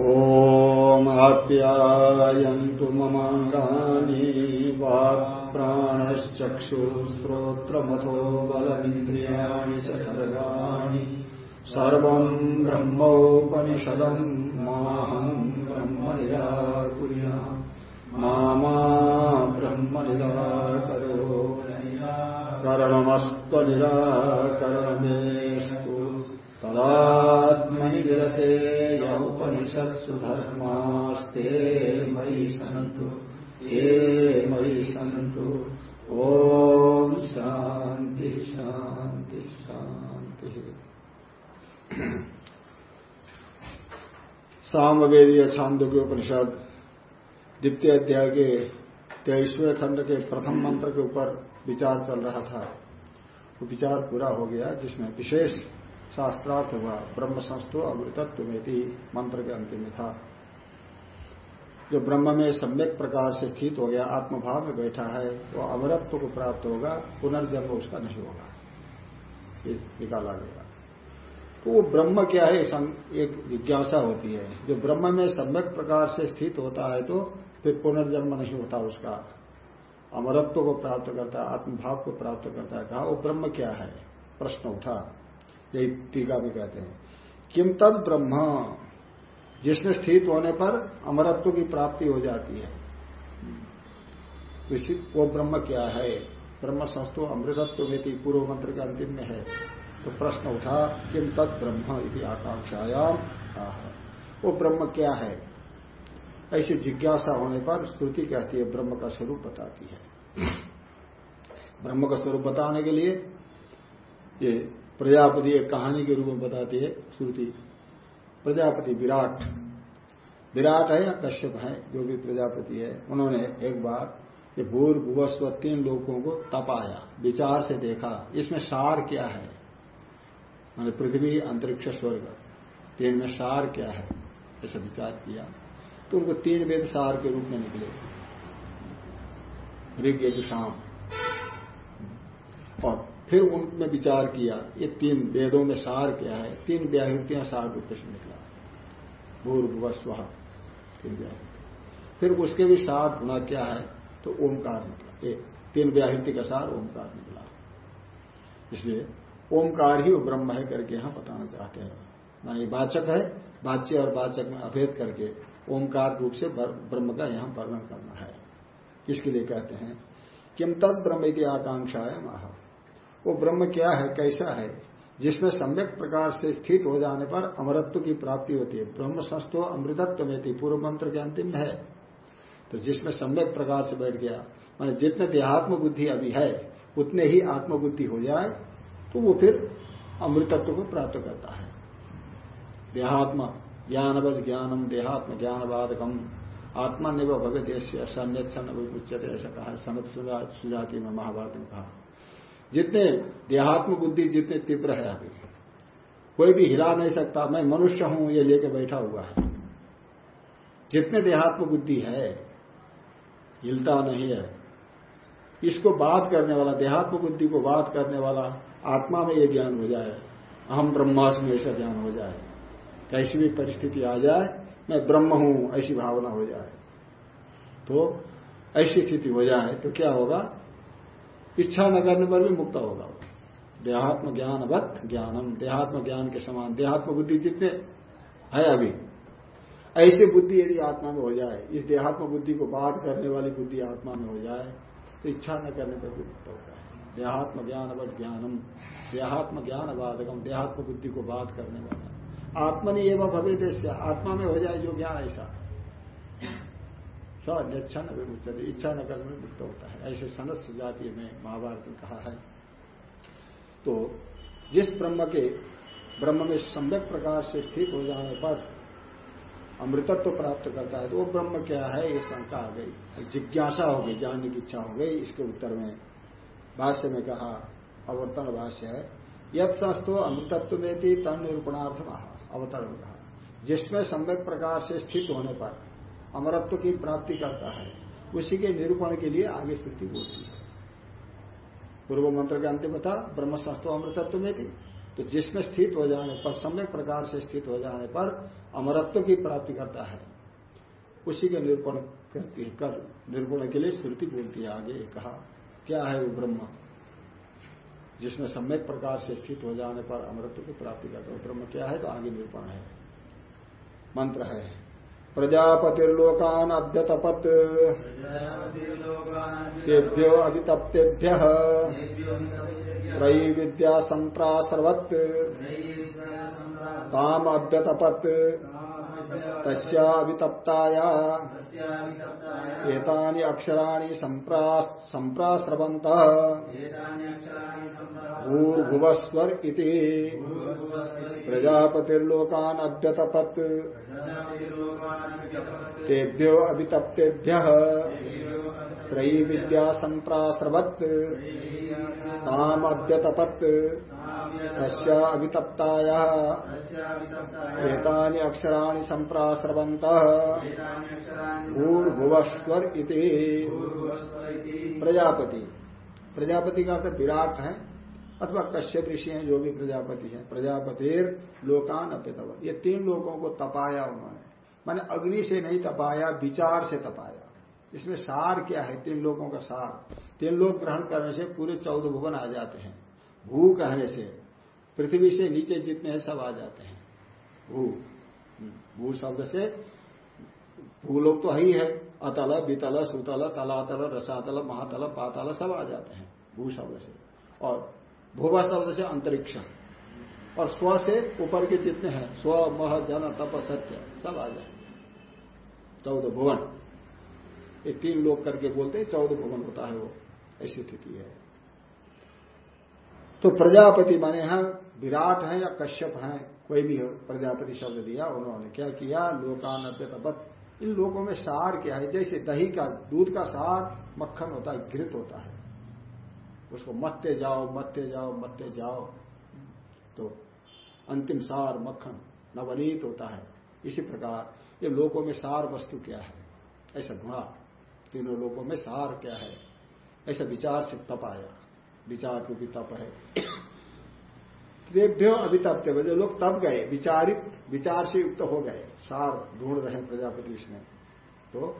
ॐ आप्यायन्तु ममाङ्गानि वाक्प्राणश्चक्षुश्रोत्रमथो बलमिन्द्रियाणि च माहम् ब्रह्म निराकुर्या मा ब्रह्म निराकरो करणमस्त्वनिराकरणमेस्तु। तदात्मनि विरते य उपनिषत्सु धर्मास्ते मयि सन्तु। ये मयि सन्तु। ॐ शान्ति शान्ति, शान्तिः। सामवेदीय छांदोग्य उपनिषद द्वितीय अध्याय के तेईसवें खंड के प्रथम मंत्र के ऊपर विचार चल रहा था। वो विचार पूरा हो गया, जिसमें विशेष शास्त्रार्थ हुआ ब्रह्म संस्थो अमृतत्व में मंत्र के अंतिम में था। जो ब्रह्म में सम्यक प्रकार से स्थित हो गया, आत्मभाव में बैठा है वो अमरत्व को प्राप्त होगा, पुनर्जन्म उसका नहीं होगा। निकाला गया। तो वो ब्रह्म क्या है एक जिज्ञासा होती है। जो ब्रह्म में सम्यक प्रकार से स्थित होता है तो फिर पुनर्जन्म नहीं होता उसका। अमरत्व को प्राप्त करता है आत्मभाव को प्राप्त करता है। कहा, वो ब्रह्म क्या है? प्रश्न उठा। यही टीका भी कहते हैं। किम तद ब्रह्म? जिसमें स्थित होने पर अमरत्व की प्राप्ति हो जाती है। इसी वो ब्रह्म क्या है? ब्रह्म संस्थो अमृतत्व में पूर्व मंत्र के अंतिम में है। तो प्रश्न उठा, किम तद ब्रह्म इति आकांक्षायाम? वो ब्रह्म क्या है? ऐसी जिज्ञासा होने पर स्तुति कहती है, ब्रह्म का स्वरूप बताती है। ब्रह्म का स्वरूप बताने के लिए ये प्रजापति एक कहानी के रूप में बताती है श्रुति। प्रजापति विराट। विराट है या कश्यप है, जो भी प्रजापति है, उन्होंने एक बार ये भूर भूवस्व तीन लोगों को तपाया, विचार से देखा, इसमें सार क्या है? मैंने पृथ्वी, अंतरिक्ष, स्वर्ग। तीन में सार क्या है? ऐसा विचार किया। तो उनको तीन वेद सार के रूप में निकले। ऋग यजुषाम और फिर उनमें विचार किया, ये तीन वेदों में सार क्या है? तीन व्याहृतियाँ सार रूप से निकला। भूर्भुव स्व तीन व्याहृति। फिर उसके भी सार गुणा क्या है? तो ओंकार निकला। ये तीन व्याहृति का सार ओंकार निकला। इसलिए ओंकार ही ब्रह्म है करके यहाँ बताना चाहते हैं। मानी वाचक है, वाच्य और वाचक में अभेद करके ओंकार रूप से ब्रह्म का यहाँ वर्णन करना है। इसके लिए कहते हैं किम तद ब्रह्म की आकांक्षा है महा वो ब्रह्म क्या है, कैसा है, जिसमें सम्यक प्रकार से स्थित हो जाने पर अमरत्व की प्राप्ति होती है। ब्रह्म संस्थो अमृतत्व में थी पूर्व मंत्र के अंतिम है। तो जिसमें सम्यक प्रकार से बैठ गया, माने जितने देहात्म बुद्धि अभी है, उतने ही आत्मबुद्धि हो जाए तो वो फिर अमृतत्व को प्राप्त करता है। देहात्म ज्ञानवज ज्ञानम, देहात्म ज्ञानवादकम। आत्मा निव देश सन्यत सन उच्चते ऐसा कहा सनत सुजाति में महाभारत में कहा। जितने देहात्म बुद्धि जितने तीव्र है अभी, कोई भी हिला नहीं सकता। मैं मनुष्य हूँ, ये लेके बैठा हुआ है। जितने देहात्म बुद्धि है, हिलता नहीं है। इसको बात करने वाला, देहात्म बुद्धि को बात करने वाला आत्मा में ये ज्ञान हो जाए, अहम ब्रह्मास्म ऐसा ज्ञान हो जाए। कैसी भी परिस्थिति आ जाए, मैं ब्रह्म हूँ, ऐसी भावना हो जाए। तो ऐसी स्थिति हो जाए तो क्या होगा? इच्छा न करने पर भी मुक्त होगा देहात्म ज्ञान ज्ञानवत ज्ञानम। देहात्म ज्ञान के समान। देहात्म बुद्धि जितने है अभी। ऐसी बुद्धि यदि आत्मा में हो जाए, इस देहात्म बुद्धि को बात करने वाली बुद्धि आत्मा में हो जाए तो इच्छा न करने पर भी मुक्त होता है देहात्म ज्ञानवत ज्ञानम। देहात्म ज्ञान बाधकम देहात्म बुद्धि को बात करने वाला। आत्मा ने एवं भवे देश आत्मा में हो जाए जो ज्ञान ऐसा। इच्छा न विमुचते इच्छा न करने में मुक्त होता है। ऐसे सनत सुजाति में महाभारत में कहा है। तो जिस ब्रह्म के, ब्रह्म में सम्यक प्रकार से स्थित हो जाने पर अमृतत्व तो प्राप्त करता है तो वो ब्रह्म क्या है? ये शंका आ गई। जिज्ञासा हो गई, जानने की इच्छा हो गई। इसके उत्तर में भाष्य में कहा, अवर्तन भाष्य है यद संस्थो अमृतत्व में थी तन निरूपणार्थ अवतरण कहा, जिसमें सम्यक प्रकार से स्थित होने पर अमरत्व की प्राप्ति करता है। उसी के निरूपण के लिए आगे स्थिति बोलती है। पूर्व मंत्र के अंतिम था ब्रह्म संस्थो अमृतत्व में थी तो जिसमें स्थित हो जाने पर, सम्यक प्रकार से स्थित हो जाने पर अमरत्व की प्राप्ति करता है। उसी के निरूपण करती है कर निर्गुण के लिए श्रुति बोलती है आगे, कहा, क्या है वो ब्रह्म? जिसमें सम्यक प्रकार से स्थित हो जाने पर अमृत की प्राप्ति करता है। ब्रह्म क्या है? तो आगे निरूपण है। मंत्र है। प्रजापतिर्लोकान अभ्यतपत तेभ्यो अभितप्तेभ्य त्रयी विद्या संप्रासर्वत् ताम अभ्यतपत तस्यावितप्ताया। एतानि अक्षराणि सम्प्रास्रवन्त भूर्भुवस्वर इति। प्रजापतिर्लोकान् अभ्यतपत् तेभ्यो अभितप्तेभ्य त्रयी विद्या सम्प्रास्रवत् एतानि अक्षराणि सम्प्रास्रवन्तः। भूर्भुवस्वर इति। प्रजापति। प्रजापति का अर्थ विराट है अथवा कश्यप ऋषि हैं जो भी प्रजापति हैं। प्रजापतिर लोकान अप्यतव। ये तीन लोगों को तपाया उन्होंने। माने अग्नि से नहीं तपाया विचार से तपाया। इसमें सार क्या है? तीन लोगों का सार। तीन लोग ग्रहण करने से पूरे चौदह भुवन आ जाते हैं। भू कहने से। पृथ्वी से नीचे जितने हैं सब आ जाते हैं। भू भू शब्द से भूलोक तो ही है अतल बीतल सुतल तलातल रसातल महातल पातल सब आ जाते हैं भू शब्द से। और भूवा शब्द से अंतरिक्ष। और स्व से ऊपर के जितने हैं स्व मह जन तप सत्य सब आ जाए चौदह भुवन। ये तीन लोग करके बोलते हैं चौदह भुवन होता है वो। ऐसी स्थिति है। तो प्रजापति माने यहाँ विराट है या कश्यप है, कोई भी प्रजापति शब्द दिया, उन्होंने क्या किया? लोकान इन लोगों में सार क्या है? जैसे दही का, दूध का सार मक्खन होता है, घृत होता है। उसको मत्ते जाओ मत्ते जाओ मत्ते जाओ। तो अंतिम सार मक्खन, नवनीत होता है। इसी प्रकार ये लोगों में सार वस्तु क्या है? ऐसा गुणा। तीनों लोगों में सार क्या है? ऐसा विचार से तप आया। विचार रूपी तप है। तेभ्यो अभितप्य। जो लोग तप गए, विचारित, विचार से युक्त हो गए। सार ढूंढ रहे प्रजापति इसमें। तो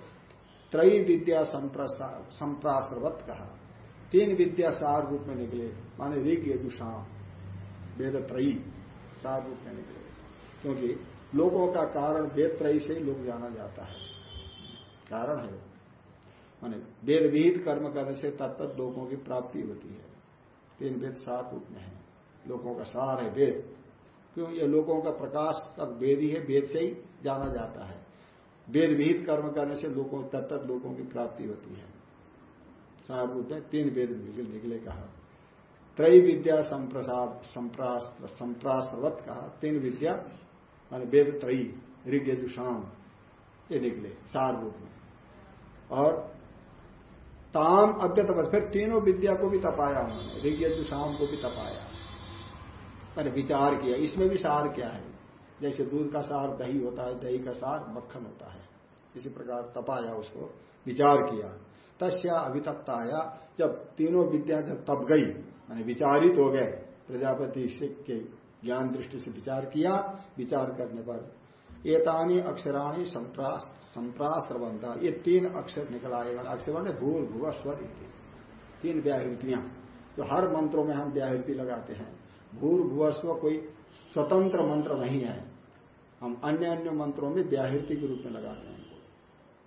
त्रयी विद्या संप्रासवत कहा। तीन विद्या सार रूप में निकले, माने ऋग यजुषाम वेद त्रयी सार रूप में निकले। क्योंकि लोगों का कारण वेद त्रयी से ही लोग जाना जाता है। कारण है माने वेद विहित कर्म करने से तत्त लोगों की प्राप्ति होती है। तीन वेद सार रूप में है। लोगों का सार है वेद क्यों ये लोगों का प्रकाश तक वेद ही है वेद से ही जाना जाता है। वेद विहित कर्म करने से लोगों तत्त लोगों की प्राप्ति होती है। चार रूप में तीन वेद निकले निकले कहा। त्रय विद्या संप्रास्त्र, संप्रास्त्रवत कहा। तीन विद्या मान वेद त्रयी ऋग ये निकले चार रूप में। और ताम अव्यत फिर तीनों विद्या को भी तपाया उन्होंने ऋग यजुषाम को भी तपाया। मैंने विचार किया। इसमें भी सार क्या है? जैसे दूध का सार, दही होता है, दही का सार, मक्खन होता है। इसी प्रकार तपाया उसको, विचार किया। तस्या अभितप्ताया, जब तीनों विद्या जब तप गई मैंने विचारित हो गए, प्रजापति के ज्ञान दृष्टि से विचार किया, विचार करने पर एतानी अक्षराणी संप्राश्रवंता। ये तीन अक्षर निकल आएगा अक्षर ने भूल भूव स्वर तीन व्याहृतियाँ। जो हर मंत्रों में हम व्याहृति लगाते हैं। भूर भूवस्व कोई स्वतंत्र मंत्र नहीं है। हम अन्य अन्य मंत्रों में व्याहृति के रूप में लगाते हैं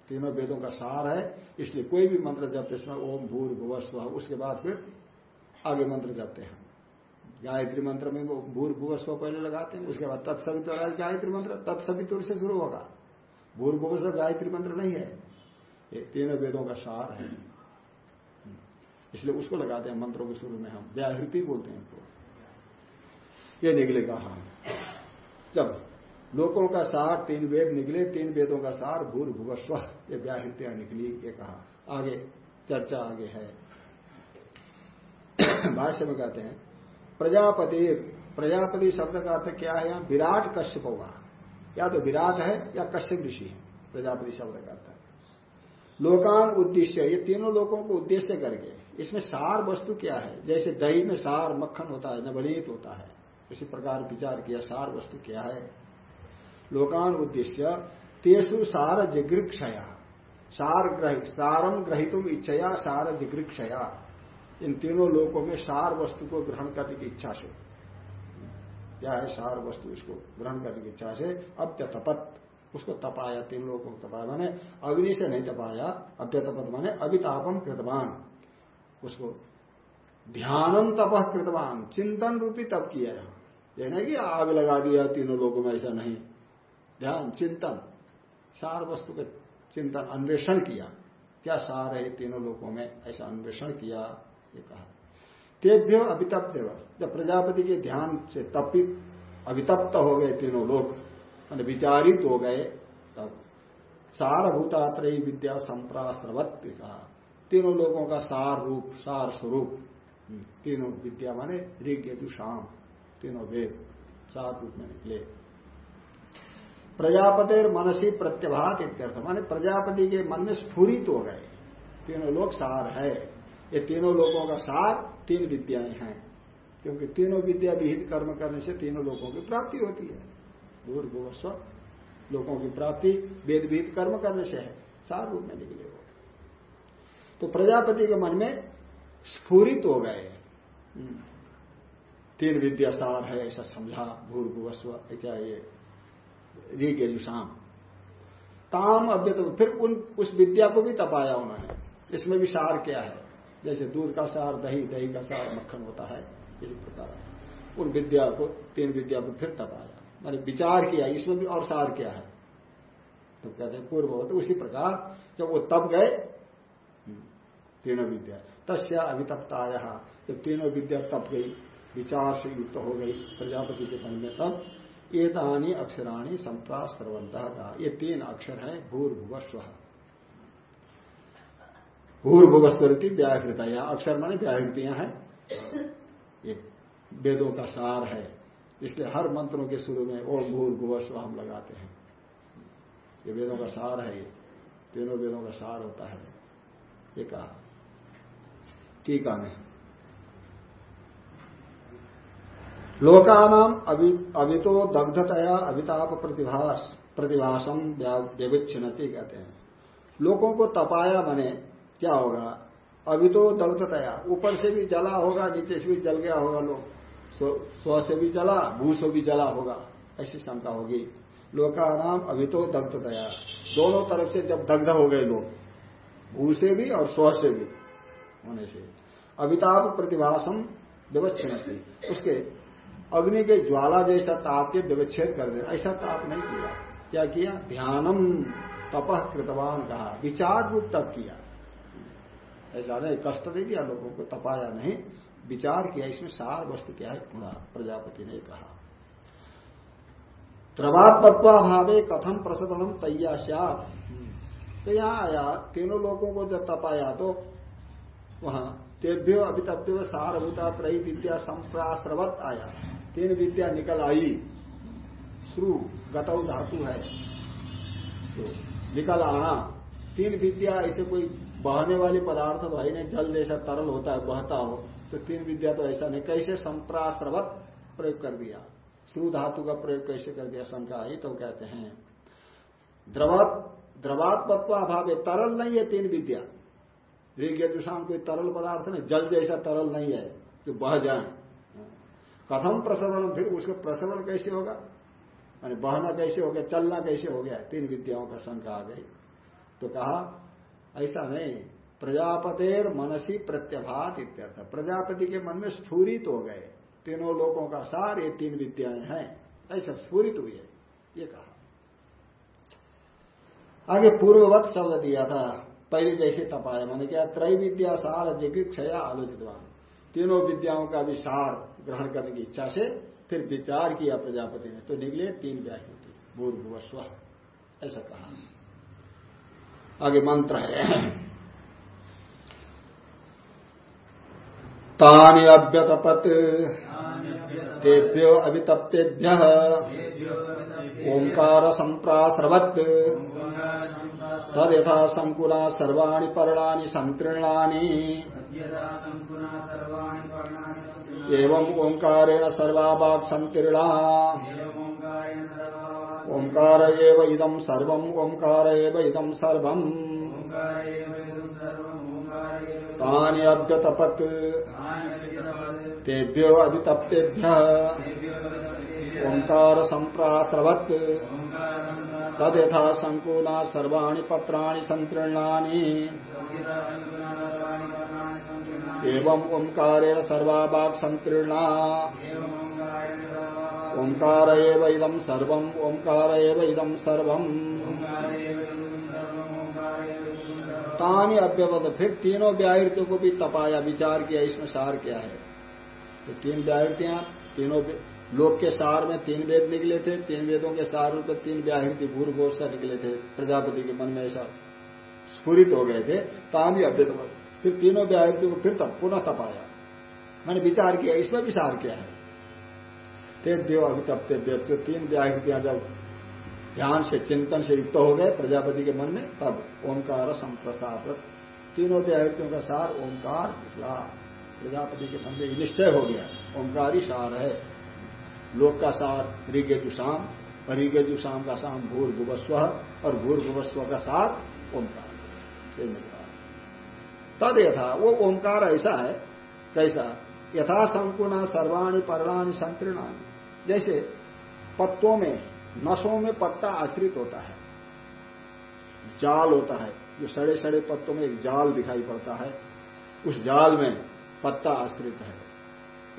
तीनों वेदों का सार है, इसलिए कोई भी मंत्र जपते इसमें ओम भूर भुवस्व उसके बाद फिर आगे मंत्र जपते हैं। गायत्री मंत्र में वो भूर भुवस्व पहले लगाते हैं, उसके बाद तत्सवित गायत्री मंत्र तत्सवितुर से शुरू होगा। भूर भुवस्व गायत्री मंत्र नहीं है। ये तीनों वेदों का सार है। इसलिए उसको लगाते हैं मंत्रों के शुरू में हम। व्याहृति बोलते हैं ये निकलेगा हम जब लोकों का सार तीन वेद निकले, तीन वेदों का सार भूर भूवस्व, ये व्याहृत्या निकली, ये कहा? आगे, चर्चा आगे है। भाष्य में कहते हैं, प्रजापति प्रजापति शब्द का अर्थ क्या है? यहाँ विराट कश्यप होगा। या तो विराट है, या कश्यप ऋषि है, प्रजापति शब्द का अर्थ। लोकान उद्देश्य, ये तीनों लोगों को उद्देश्य करके, इसमें सार वस्तु क्या है? जैसे दही में सार मक्खन होता है, नवनीत होता है। इसी प्रकार विचार किया, सार वस्तु क्या है? लोकान उद्देश्य तेसु सार जिगृक्षया। सार ग्रह सारम ग्रहितुम इच्छया, सार जिगृक्षया। इन तीनों लोगों में सार वस्तु को ग्रहण करने की इच्छा से। क्या है? सार वस्तु इसको ग्रहण करने की इच्छा से। अप्यतपत उसको तपाया, तीन लोगों को तपाया। मैंने अग्नि से नहीं तपाया अप्यतपत माने अभितापम कृतवान। उसको ध्यानम तपह कृतवान। चिंतन रूपी तप किया यहाँ नहीं कि आग लगा दिया तीनों लोगों में ऐसा नहीं। ध्यान चिंतन। सार वस्तु के चिंतन अन्वेषण किया। क्या सार है तीनों लोगों में? ऐसा अन्वेषण किया ये कहा। तेभ्यो अभितप्त जब प्रजापति के ध्यान से तपित अभितप्त हो गए तीनों लोग मान विचारित हो गए तब सारभूतात्रयी विद्या संप्रास्त्रवत कहा। तीनों लोगों का सार रूप सार स्वरूप। हम्म, तीनों विद्या माने ऋग यदु शाम। तीनों वेद सार रूप में निकले। प्रजापतिर मनसी प्रत्यभात इत्यर्थ। माने प्रजापति के मन में स्फुरित हो गए। तीनों लोग सार है। ये तीनों लोगों का सार तीन विद्याएँ हैं। क्योंकि तीनों विद्या विहित कर्म करने से तीनों लोगों की प्राप्ति होती है। दूर भूवस्व लोगों की प्राप्ति वेद विहित कर्म करने से है। सार रूप में निकले हो तो प्रजापति के मन में स्फूरित हो गए। हम्म। तीन विद्या सार है ऐसा समझा भूर्भुवस्व क्या ये? ऋगेजुषाम ताम अव्यत फिर उन उस विद्या को भी तपाया उन्होंने। इसमें भी सार क्या है? जैसे दूध का सार दही दही का सार मक्खन होता है इसी प्रकार। उन विद्या को तीन विद्या को फिर तपाया। मैंने विचार किया इसमें भी और सार क्या है? तो कहते हैं पूर्व तो उसी प्रकार जब वो तप गए हम्म, तीनों विद्या। तस्या अभितप्ताया जब तीनों विद्या तप गई विचार से युक्त हो गई प्रजापति के मन में तब। एतानी अक्षराणी संप्रास का ये तीन अक्षर है, भूर्भुवस्व। भूर्भुवस्वती व्याहृत यहाँ अक्षर माने व्याहृतियाँ हैं। ये वेदों का सार है। इसलिए हर मंत्रों के शुरू में ओम भूर्भुवस्व हम लगाते हैं। ये वेदों का सार है ये। तीनों वेदों का सार होता है। ये कहा। टीका में लोकानाम अभितो दग्धतया अभिताप प्रतिभास प्रतिभाषम व्यविच्छिन्नति कहते हैं। लोगों को तपाया बने क्या होगा? अभी तो दग्धतया। ऊपर से भी जला होगा, नीचे से भी जल गया होगा लोग। स्व से भी जला, भू से भी जला होगा। ऐसी शंका होगी। लोकानाम तो दग्धतया। दोनों तरफ़ से जब दग्ध हो गए लोग, भू से भी और स्व से भी होने से। अभिताप प्रतिभाषम व्यवच्छिन्न उसके अग्नि के ज्वाला जैसा ताप के व्यवच्छेद कर दे ऐसा ताप नहीं किया। क्या किया? ध्यानम तपह कृतवान कहा। विचार रूप तप किया। ऐसा नहीं, कष्ट नहीं दिया लोगों को, तपाया नहीं। विचार किया, इसमें सार वस्तु क्या है? पूरा प्रजापति ने कहा। द्रवात्मत्वा भावे कथम प्रसवनम तैया तो यहाँ आया, तीनों लोगों को जब तपाया तो वहाँ तेभ्यो अभितभ्यो सारभूता त्रयी विद्या संप्रास्त्रवत आया। तीन विद्या निकल आई। श्रु, गतौ धातु है। तो निकल आना। तीन विद्या, ऐसे कोई बहने वाली पदार्थ तो है नहीं, जल जैसा तरल होता है, बहता हो तो तीन विद्या तो ऐसा नहीं। कैसे संप्रास्त्रवत प्रयोग कर दिया? श्रु, धातु का प्रयोग कैसे कर दिया? शंका आई तो कहते हैं। द्रवात द्रवात्मत्व अभाव, तरल नहीं है तीन विद्या। दुषाम कोई तरल पदार्थ नहीं, जल जैसा तरल नहीं है, जो बह जाए। कथम प्रसरण फिर उसका प्रसरण कैसे होगा? यानी बहना कैसे हो गया, चलना कैसे हो गया? तीन विद्याओं का शंका आ गई। तो कहा, ऐसा नहीं, प्रजापतेर मनसी प्रत्यभात इत्यर्थ। प्रजापति के मन में स्फूरित हो गए। तीनों लोगों का सार, ये तीन विद्याएँ हैं। ऐसा स्फूरित हुई है। ये कहा। आगे पूर्ववत शब्द दिया था। पहले जैसे तपाया। मैंने क्या? त्रय विद्या सार जिगिक्षया आलोचितवान। तीनों विद्याओं का भी सार ग्रहण करने की इच्छा से फिर विचार किया प्रजापति ने। तो निकले तीन व्याहृति भूर्भुवस्व ऐसा कहा। आगे मंत्र है। तानि अभ्यतपत तेभ्यो अभितप्तेभ्य ओंकार संप्रास्रवत् तद यथा संकुला सर्वाणी पर्णानि संतीर्णानि एवं ओंकारेण सर्वाभाग संतीर्णा ओंकार एव इदम सर्वम, ओंकार एव इदम सर्वम। तानि तेभ्यो अभितप्तेभ्य। ओंकार संप्रास्रवत् तद्यथा शंकुना सर्वाणि पत्राणि संतृणानि एवं ओंकारेण सर्वाभाग संतीर्णा ओंकार इदम सर्वम, ओंकार इदम सर्वम। तानी अव्यवत फिर तीनों व्याहृतियों को भी तपाया, विचार किया, इसमें सार क्या है। तो तीन व्याहृतियाँ, तीनों लोक के सार में तीन वेद निकले थे, तीन वेदों के सार में तीन व्याहृति भूर्घोष निकले थे प्रजापति के मन में ऐसा स्फूरित हो गए थे, तामी अव्यवत फिर तीनों व्याहृतियों को फिर तप, पुनः तपाया मैंने विचार किया, इसमें भी सार क्या है? तेभ्यो अभितप्ते तो तीन व्याहृतियाँ जब ध्यान से, चिंतन से युक्त हो गए प्रजापति के मन में, तब ओंकार संप्रसाद। तीनों व्याहृतियों का सार ओंकार निकला। प्रजापति के मन में निश्चय हो गया, ओंकार ही सार है। लोक का सार ऋगेजुषाम और ऋगेजुषाम का साम भूर भूवस्व और भूर भूवस्व का सार ओंकार। तद यथा, वो ओंकार ऐसा है, कैसा? यथा संकुना सर्वाणी पर्णानी संकीर्णानी। जैसे पत्तों में, नसों में पत्ता आश्रित होता है। जाल होता है, जो सड़े सड़े पत्तों में एक जाल दिखाई पड़ता है, उस जाल में पत्ता आश्रित है।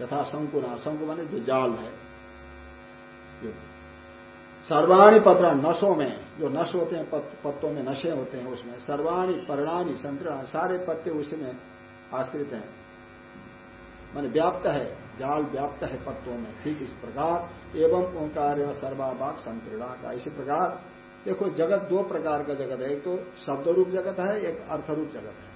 यथा शंकुना शंकु माने जो जाल है सर्वाणी पत्र नसों में, जो नश होते हैं पत्तों में नशे होते हैं उसमें, सर्वाणी पर्णानी संतरण सारे पत्ते उसमें आश्रित हैं। माने व्याप्त है, जाल व्याप्त है पत्तों में, ठीक इस प्रकार, एवं ओंकार सर्वाभाग संकीर्णा का इसी प्रकार। देखो, जगत दो प्रकार का जगत है, एक तो शब्द रूप जगत है, एक अर्थ रूप जगत है।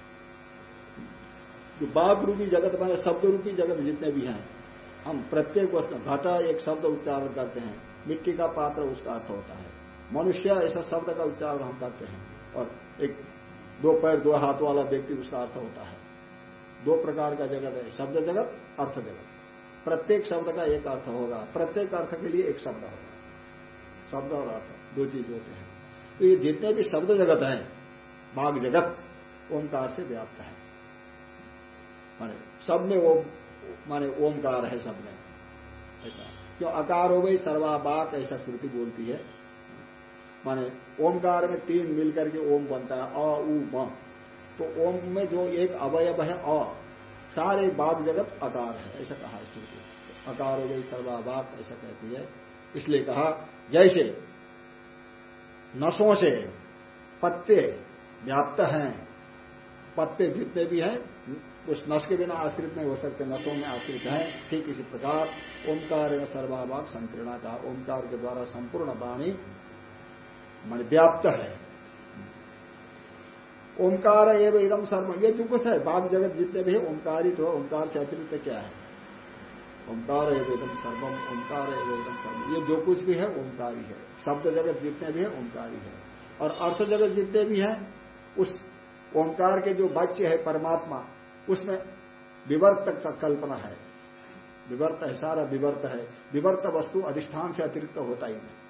जो बाघ रूपी जगत, माने शब्द रूपी जगत जितने भी हैं हम प्रत्येक वस्तु, घटा एक शब्द उच्चारण करते हैं। मिट्टी का पात्र उसका अर्थ होता है। मनुष्य ऐसा शब्द का उच्चारण हम करते हैं और एक दो पैर, दो हाथ वाला व्यक्ति उसका अर्थ होता है। दो प्रकार का जगत है, शब्द जगत, अर्थ जगत। प्रत्येक शब्द का एक अर्थ होगा। प्रत्येक अर्थ के लिए एक शब्द होगा। शब्द और अर्थ, दो चीज़ होते हैं। तो ये जितने भी शब्द जगत है बाघ जगत ओंकार से व्याप्त है। सब में ओम माने ओमकार है सब में। ऐसा। क्यों अकार हो गई सर्वाबाक ऐसा श्रुति बोलती है। माने ओमकार में तीन मिलकर के ओम बनता है, अ, उ, म। तो ओम में जो एक अवयव है, अ, सारे बाप जगत अकार है, ऐसा कहा श्रुति। अकार हो गई सर्वाबाक ऐसा कहती है। इसलिए कहा, जैसे नसों से पत्ते व्याप्त हैं, पत्ते जितने भी हैं उस नस के बिना आश्रित नहीं हो सकते, नसों में आश्रित हैं, ठीक इसी प्रकार ओंकार सर्वाभाग संकीर्णा का ओंकार के द्वारा संपूर्ण वाणी मन व्याप्त है। ओंकार एवं एकदम सर्व, ये जो कुछ है बाघ जगत जितने भी ओंकारित हो, ओंकार से अतिरिक्त क्या है? ओंकार एवं एकदम सर्वम, ओंकार एवं एकदम सर्वम, ये जो कुछ भी है, ओंकारी है। शब्द जगत जितने भी है, ओंकारी है। और अर्थ जगत जितने भी हैं, उस ओंकार के जो बच्चे है, परमात्मा उसमें विवर्त का कल्पना है। विवर्त है, सारा विवर्त है। विवर्त वस्तु अधिष्ठान से अतिरिक्त होता ही नहीं।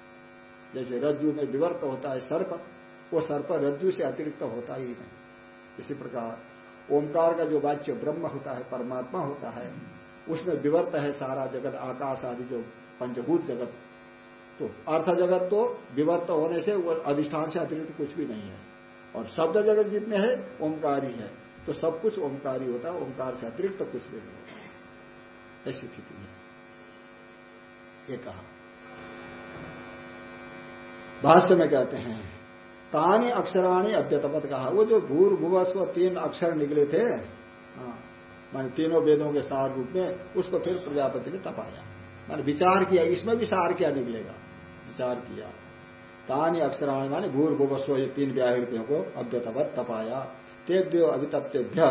जैसे रज्जु में विवर्त होता है सर्प, वो सर्प रज्जु से अतिरिक्त होता ही नहीं। इसी प्रकार ओंकार का जो वाच्य ब्रह्म होता है, परमात्मा होता है, उसमें विवर्त है सारा जगत, आकाश आदि जो पंचभूत जगत। तो अर्थ जगत तो विवर्त होने से वो अधिष्ठान से अतिरिक्त कुछ भी नहीं है। और शब्द जगत जितने हैं, ओंकार ही है। तो सब कुछ ओंकारी होता है ओंकार से अतिरिक्त तो कुछ भी नहीं होता। ऐसी स्थिति है। ये कहा। भाष्य में कहते हैं तानी अक्षराणी अव्यतपत कहा। वो जो भूर भूवस्व तीन अक्षर निकले थे हाँ, मान तीनों वेदों के सार रूप में उसको फिर प्रजापति ने तपाया। मान विचार किया इसमें भी सार क्या निकलेगा? विचार किया। तानी अक्षराणी माने भूर भूवस्व ये तीन व्याहृतियों को अव्यतपत तपाया। तेभ्यो अभितप्तेभ्य।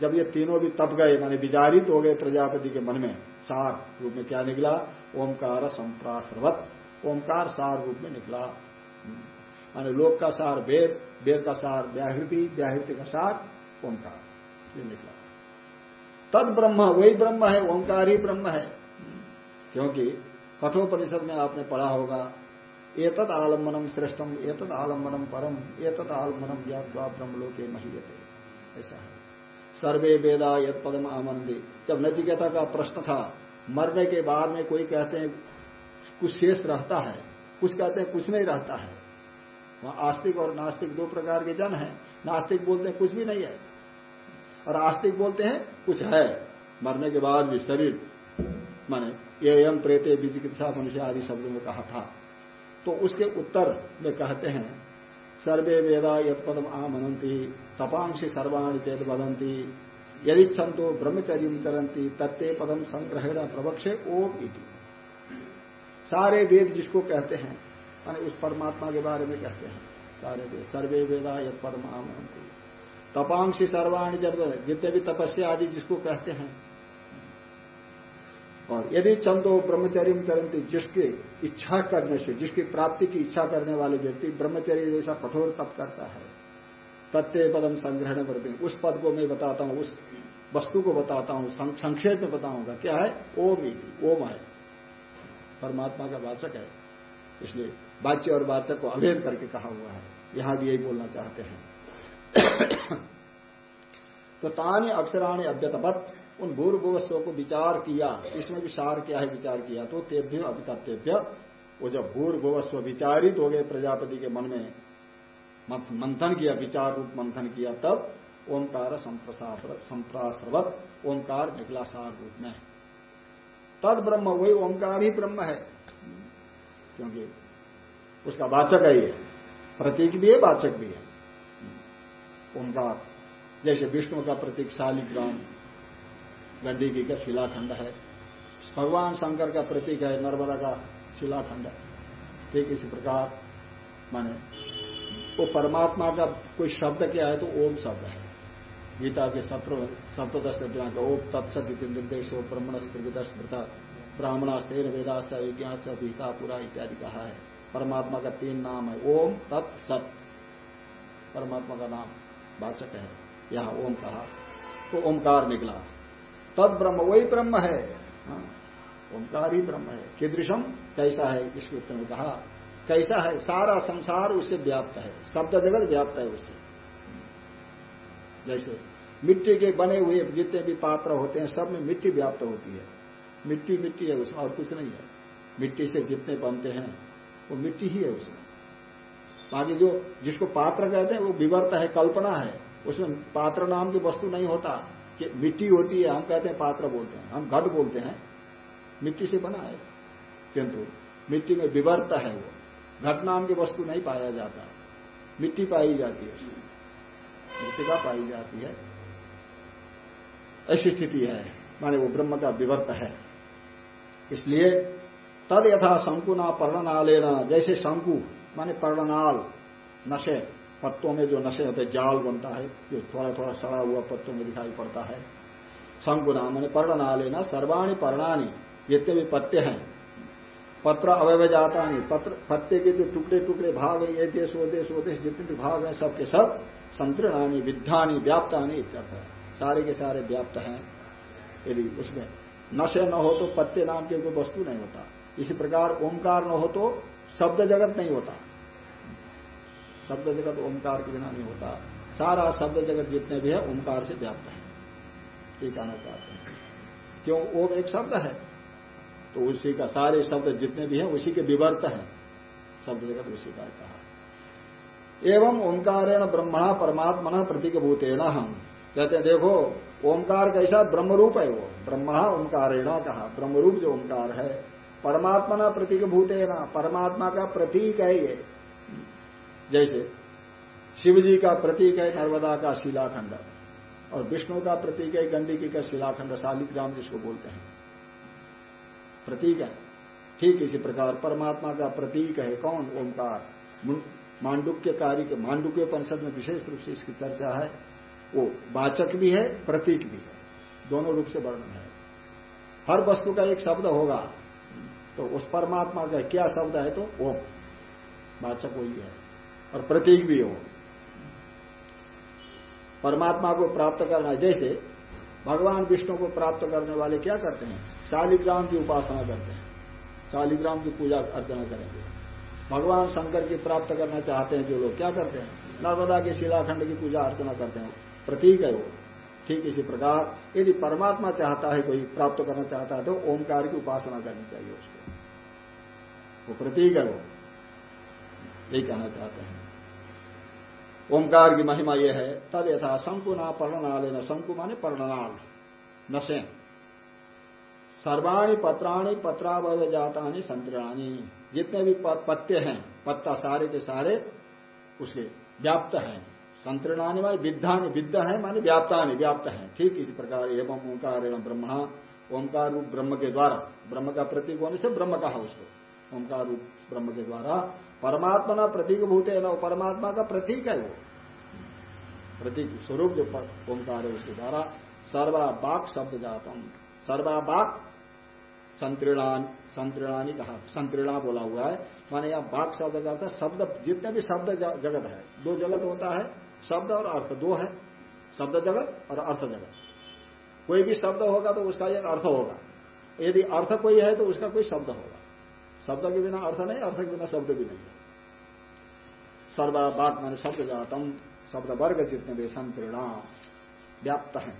जब ये तीनों भी तप गए, माने विचारित हो गए प्रजापति के मन में, सार रूप में क्या निकला? ओंकार संप्रासवत ओंकार सार रूप में निकला। माने लोक का सार वेद वेद का सार व्याहृति व्याहृति का सार ओंकार, ये निकला। तद ब्रह्म, वही ब्रह्म है, ओंकार ही ब्रह्म है। क्योंकि कठोपनिषद में आपने पढ़ा होगा एतद आलम्बनम श्रेष्ठम, एतद आलम्बनम परम, एतद आलम्बनम ज्ञातवा ब्रह्मलोके महीयते। ऐसा है। सर्वे वेदा यद पदम आमंदी जब नचिकेता का प्रश्न था, मरने के बाद में कोई कहते हैं, कुछ शेष रहता है, कुछ कहते हैं, कुछ नहीं रहता है। वहाँ आस्तिक और नास्तिक दो प्रकार के जन हैं। नास्तिक बोलते हैं, कुछ भी नहीं है। और आस्तिक बोलते हैं, कुछ है। मरने के बाद भी शरीर, माने ये एम प्रेते विचिकित्सा मनुष्य आदि शब्दों में कहा था। तो उसके उत्तर में कहते हैं, सर्वे वेदा यद पदम आमनंती तपांशी सर्वाणी चेत बदंती यदि छंतो ब्रह्मचर्य चरंती तत्ते पदम संग्रहण प्रवक्षे ओम इति। सारे वेद जिसको कहते हैं माने उस परमात्मा के बारे में कहते हैं, सारे वेद, सर्वे वेदा यद पदम आमनंती तपांशी सर्वाणी जब जितने भी तपस्या आदि जिसको कहते हैं और यदि चंदो ब्रह्मचर्य चरंती जिसकी इच्छा करने से, जिसकी प्राप्ति की इच्छा करने वाले व्यक्ति ब्रह्मचर्य जैसा कठोर तप करता है तत्व पदम संग्रहण करते उस पद को मैं बताता हूँ, उस वस्तु को बताता हूँ संक्षेप में बताऊँगा क्या है? ओम ही, ओम है। परमात्मा का वाचक है। इसलिए वाच्य और वाचक को अभेद करके कहा हुआ है। यहाँ भी यही बोलना चाहते हैं। तो तानी अक्षराणी अभ्यतपत उन भूर्भुवस्व को विचार किया। इसमें भी सार क्या है? विचार किया। तो तेभ्य अभितव्य वो जब भूर्भुवस्व विचारित हो गए प्रजापति के मन में मंथन किया, विचार रूप मंथन किया, तब ओंकार संप्रासवत ओंकार निकला सार रूप में। तद ब्रह्म, वही ओंकार ही ब्रह्म है। क्योंकि उसका वाचक है प्रतीक भी है, वाचक भी है। ओंकार, जैसे विष्णु का प्रतीक शालिग्राम। गंडीगी का शिलाखंड है। भगवान शंकर का प्रतीक है, नर्मदा का शिलाखंड ठीक इसी प्रकार माने, वो परमात्मा का कोई शब्द क्या है तो ओम शब्द है। गीता के सत्र सप्तश अध्याय का ओम तत्सत निर्देश ब्रह्मण स्मृता ब्राह्मणास्तेन वेदास यज्ञाच गीता पुरा इत्यादि कहा है। परमात्मा का तीन नाम है, ओम तत्सत। परमात्मा का नाम वाचक है, यहाँ ओम कहा तो ओंकार निकला। तद ब्रह्म वही ब्रह्म है। हाँ, ओंकार ही ब्रह्म है। कीदृशम कैसा है? इसके उत्तर में कहा कैसा है? सारा संसार उससे व्याप्त है। शब्द जगत व्याप्त है उससे। जैसे मिट्टी के बने हुए जितने भी पात्र होते हैं सब में मिट्टी व्याप्त होती है। मिट्टी मिट्टी है उसमें और कुछ नहीं है। मिट्टी से जितने बनते हैं वो मिट्टी ही है उसमें। बाकी जो जिसको पात्र कहते हैं वो विवर्त है कल्पना है। उसमें पात्र नाम की वस्तु नहीं होता। मिट्टी होती है, हम कहते हैं पात्र बोलते हैं। हम घट बोलते हैं। मिट्टी से बना है, किंतु मिट्टी में विवर्त है वो। घट नाम की वस्तु नहीं पाया जाता। मिट्टी पाई जाती है उसमें। मृतिका पाई जाती है। ऐसी स्थिति है, माने वो ब्रह्म का विवर्त है। इसलिए तद यथा शंकु शंकुना पर्णनाल जैसे शंकु, माने पर्णनाल, नशे। पत्तों में जो नशे होते जाल बनता है, जो थोड़ा थोड़ा सड़ा हुआ पत्तों में दिखाई पड़ता है। शंकुना मैंने पर्णना लेना, सर्वाणी पर्णानी, जितने भी पत्ते हैं, पत्र अवय जाता नहीं पत्र, पत्ते के जो टुकड़े टुकड़े भाग है, ये देश, वो देश वो देश, जितने भी भाग हैं, सबके सब संतृणानी विद्यानी व्याप्तानी इत्यर्थ है। सारे के सारे व्याप्त हैं। यदि उसमें नशे न हो तो पत्ते नाम के कोई वस्तु नहीं होता। इसी प्रकार ओंकार न हो तो शब्द जगत नहीं होता। शब्द जगत ओंकार के बिना नहीं होता। सारा शब्द जगत जितने भी है, ओंकार से व्याप्त है। ये कहना चाहते हैं। क्यों? ओम एक शब्द है। तो उसी का सारे शब्द जितने भी हैं, उसी के विवर्त हैं। शब्द जगत उसी का कहा एवं ओंकारेण ब्रह्मणा परमात्मा प्रतीक भूतेण हम कहते हैं, देखो, ओंकार कैसा ब्रह्मरूप है वो। ब्रह्मा ओंकारेण कहा। ब्रह्मरूप जो ओंकार है परमात्मा प्रतीक भूतेना परमात्मा का प्रतीक है ये। जैसे शिव जी का प्रतीक है नर्मदा का शिलाखंड और विष्णु का प्रतीक है गंडकी का शिलाखंड, शालिग्राम जिसको बोलते हैं। प्रतीक है। ठीक इसी प्रकार परमात्मा का प्रतीक है कौन? ओंकार। मांडुक्य कार्य के मांडुक्य परिषद में विशेष रूप से इसकी चर्चा है। वो वाचक भी है, प्रतीक भी है। दोनों रूप से वर्णन है। हर वस्तु का एक शब्द होगा। तो उस परमात्मा का क्या शब्द है? तो ओम। वाचक वही है। और प्रतीक भी हो। परमात्मा को प्राप्त करना जैसे भगवान विष्णु को प्राप्त करने वाले क्या करते हैं? शालिग्राम की उपासना करते हैं। शालिग्राम की पूजा अर्चना करेंगे। भगवान शंकर की प्राप्त करना चाहते हैं जो लोग, क्या करते हैं? नर्मदा के शिलाखंड की पूजा अर्चना करते हैं। प्रतीक है वो। ठीक इसी प्रकार, यदि परमात्मा चाहता है, कोई प्राप्त करना चाहता है तो ओंकार की उपासना करनी चाहिए उसको। वो प्रतीक है वो। यही कहना चाहते हैं। ओंकार की महिमा यह है, तद यथा शंकुना पर्णनाल न शंकु माने पर्णनाल। नशे सर्वाणी पत्राणी पत्रावय जातानी संतरणानी जितने भी पत्ते हैं, पत्ता सारे के सारे उसके व्याप्त हैं। संतरणानी माने विद्धानी, विद्ध है माने व्याप्तानी, व्याप्त है। ठीक इसी प्रकार एवं ओंकार एवं ब्रह्मणा ओंकार रूप ब्रह्म के द्वारा, ब्रह्म का प्रतीक होने से ब्रह्म कहा उसको। ओंकार रूप ब्रह्म के द्वारा परमात्मा ना प्रतीक भूत है ना, परमात्मा का प्रतीक है वो। प्रतीक स्वरूप जो ओंकार है उसके द्वारा सर्वा बाक शब्द जातम। सर्वा बाक संतृणान संतृणानी कहा संतृणा बोला हुआ है। माने यहाँ बाक शब्द का अर्थ शब्द, जितने भी शब्द जगत है, दो जगत होता है, शब्द और अर्थ, दो है। शब्द जगत और अर्थ जगत। कोई भी शब्द होगा तो उसका एक अर्थ होगा। यदि अर्थ कोई है तो उसका कोई शब्द होगा। शब्द के बिना अर्थ नहीं अर्थ के बिना शब्द भी नहीं। सर्वा बाक माने शब्द जातम शब्द वर्ग जितने भी संतृणा व्याप्त है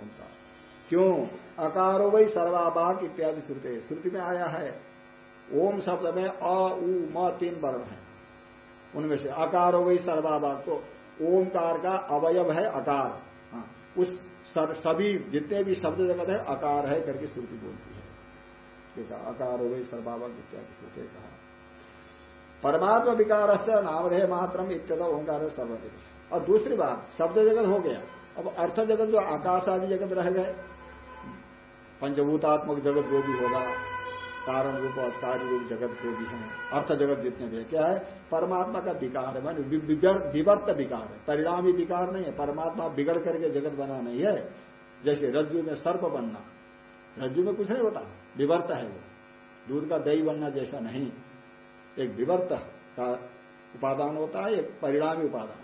उनका। क्यों? अकारो वही सर्वाभाग इत्यादि श्रुति। श्रुति में आया है ओम शब्द में अ उ म तीन वर्ण है। उनमें से अकारो वही सर्वाभाग तो ओमकार का अवयव है अकार। हाँ, उस सभी जितने भी शब्द जगत है अकार है करके श्रुति बोलती है। ठीक है अकार वही सर्वाभाग इत्यादि श्रुति कहा। परमात्मा विकार से नामधेय मात्रम इत्यदा ओंकार सर्वधिक और दूसरी बात, शब्द जगत हो गया। अब अर्थ जगत जो आकाश आदि जगत रह गए, पंचभूतात्मक जगत जो भी होगा, कारण रूप और कार्य रूप जगत जो भी है, अर्थ जगत जितने भी है, क्या है? परमात्मा का विकार है, मान विवर्त विकार है। परिणामी विकार नहीं है, परमात्मा बिगड़ करके जगत बना नहीं है। जैसे रज्जु में सर्प बनना रज्जु में कुछ नहीं होता। विवर्त है वो। दूध का दही बनना जैसा नहीं। एक विवर्त का उपादान होता है, एक परिणामी उपादान।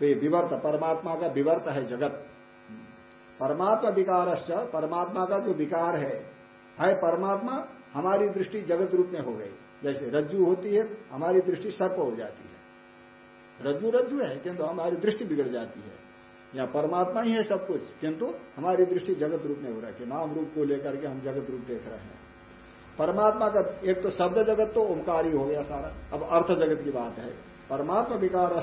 तो ये विवर्त, परमात्मा का विवर्त है जगत। परमात्मा विकार परमात्मा का जो विकार है है परमात्मा, हमारी दृष्टि जगत रूप में हो गई। जैसे रज्जु होती है, हमारी दृष्टि सर्प हो जाती है। रज्जु रज्जु है, किंतु हमारी दृष्टि बिगड़ जाती है। या परमात्मा ही है सब कुछ, किंतु हमारी दृष्टि जगत रूप में हो रही है नाम रूप को लेकर के हम जगत रूप देख रहे हैं। परमात्मा का एक तो शब्द जगत तो ओंकार ही हो गया सारा। अब अर्थ जगत की बात है। परमात्मा विकार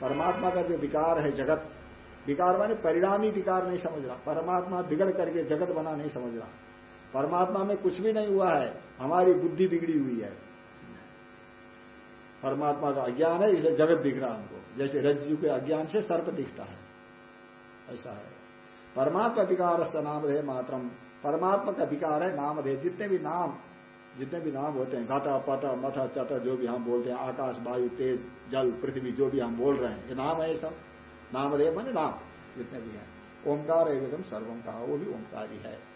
परमात्मा का जो विकार है जगत, विकार माने परिणामी विकार नहीं समझ रहा। परमात्मा बिगड़ करके जगत बना नहीं समझ रहा। परमात्मा में कुछ भी नहीं हुआ है, हमारी बुद्धि बिगड़ी हुई है। परमात्मा का अज्ञान है, इसलिए जगत दिख रहा हमको। जैसे रज्जु के अज्ञान से सर्प दिखता है। ऐसा है। परमात्मा विकार नामधेय मात्रम। परमात्मा का विकार है, नामधेय। जितने भी नाम, जितने भी नाम होते हैं, घटा, पट, मठ, चट, जो भी हम बोलते हैं, आकाश, वायु, तेज, जल, पृथ्वी, जो भी हम बोल रहे हैं, ये नाम है सब। नामदेव माने नाम, जितने भी हैं। ओंकार एवं सर्वम कहा वो भी ओंकार ही। है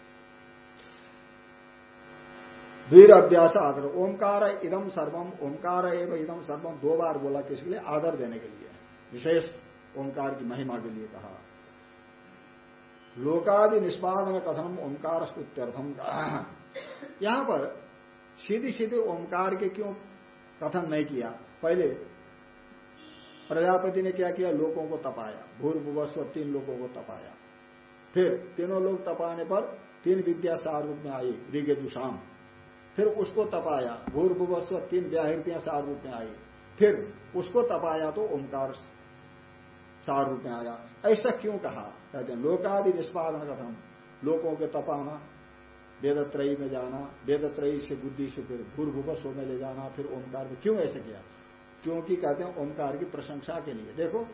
वीर अभ्यास आदर। ओंकार इदम सर्वम ओंकार एवं इदम सर्वम दो बार बोला किसके लिए? आदर देने के लिए। विशेष ओंकार की महिमा के लिए कहा। लोकादि निष्पादन कथन ओंकार स्तुत्यर्थम। यहाँ पर सीधी सीधी ओंकार के क्यों कथन नहीं किया? पहले प्रजापति ने क्या किया? लोगों को तपाया। भूर्भुवस्व तीन लोगों को तपाया। फिर तीनों लोग तपाने पर तीन विद्या सार रूप में आई ऋगे दुषाम फिर उसको तपाया। भूर्भुवस्व तीन व्याहृतियाँ सार रूप में आई। फिर उसको तपाया तो ओंकार सार रूप में आया। ऐसा क्यों कहा? कहते हैं, लोकादि निष्पादन कथम लोगों के तपाना, वेदत्रयी में जाना, वेदत्रयी से बुद्धि से फिर भूर्भुवस्व में ले जाना, फिर ओंकार में। क्यों ऐसे किया? क्योंकि कहते हैं, ओंकार की प्रशंसा के लिए। देखो,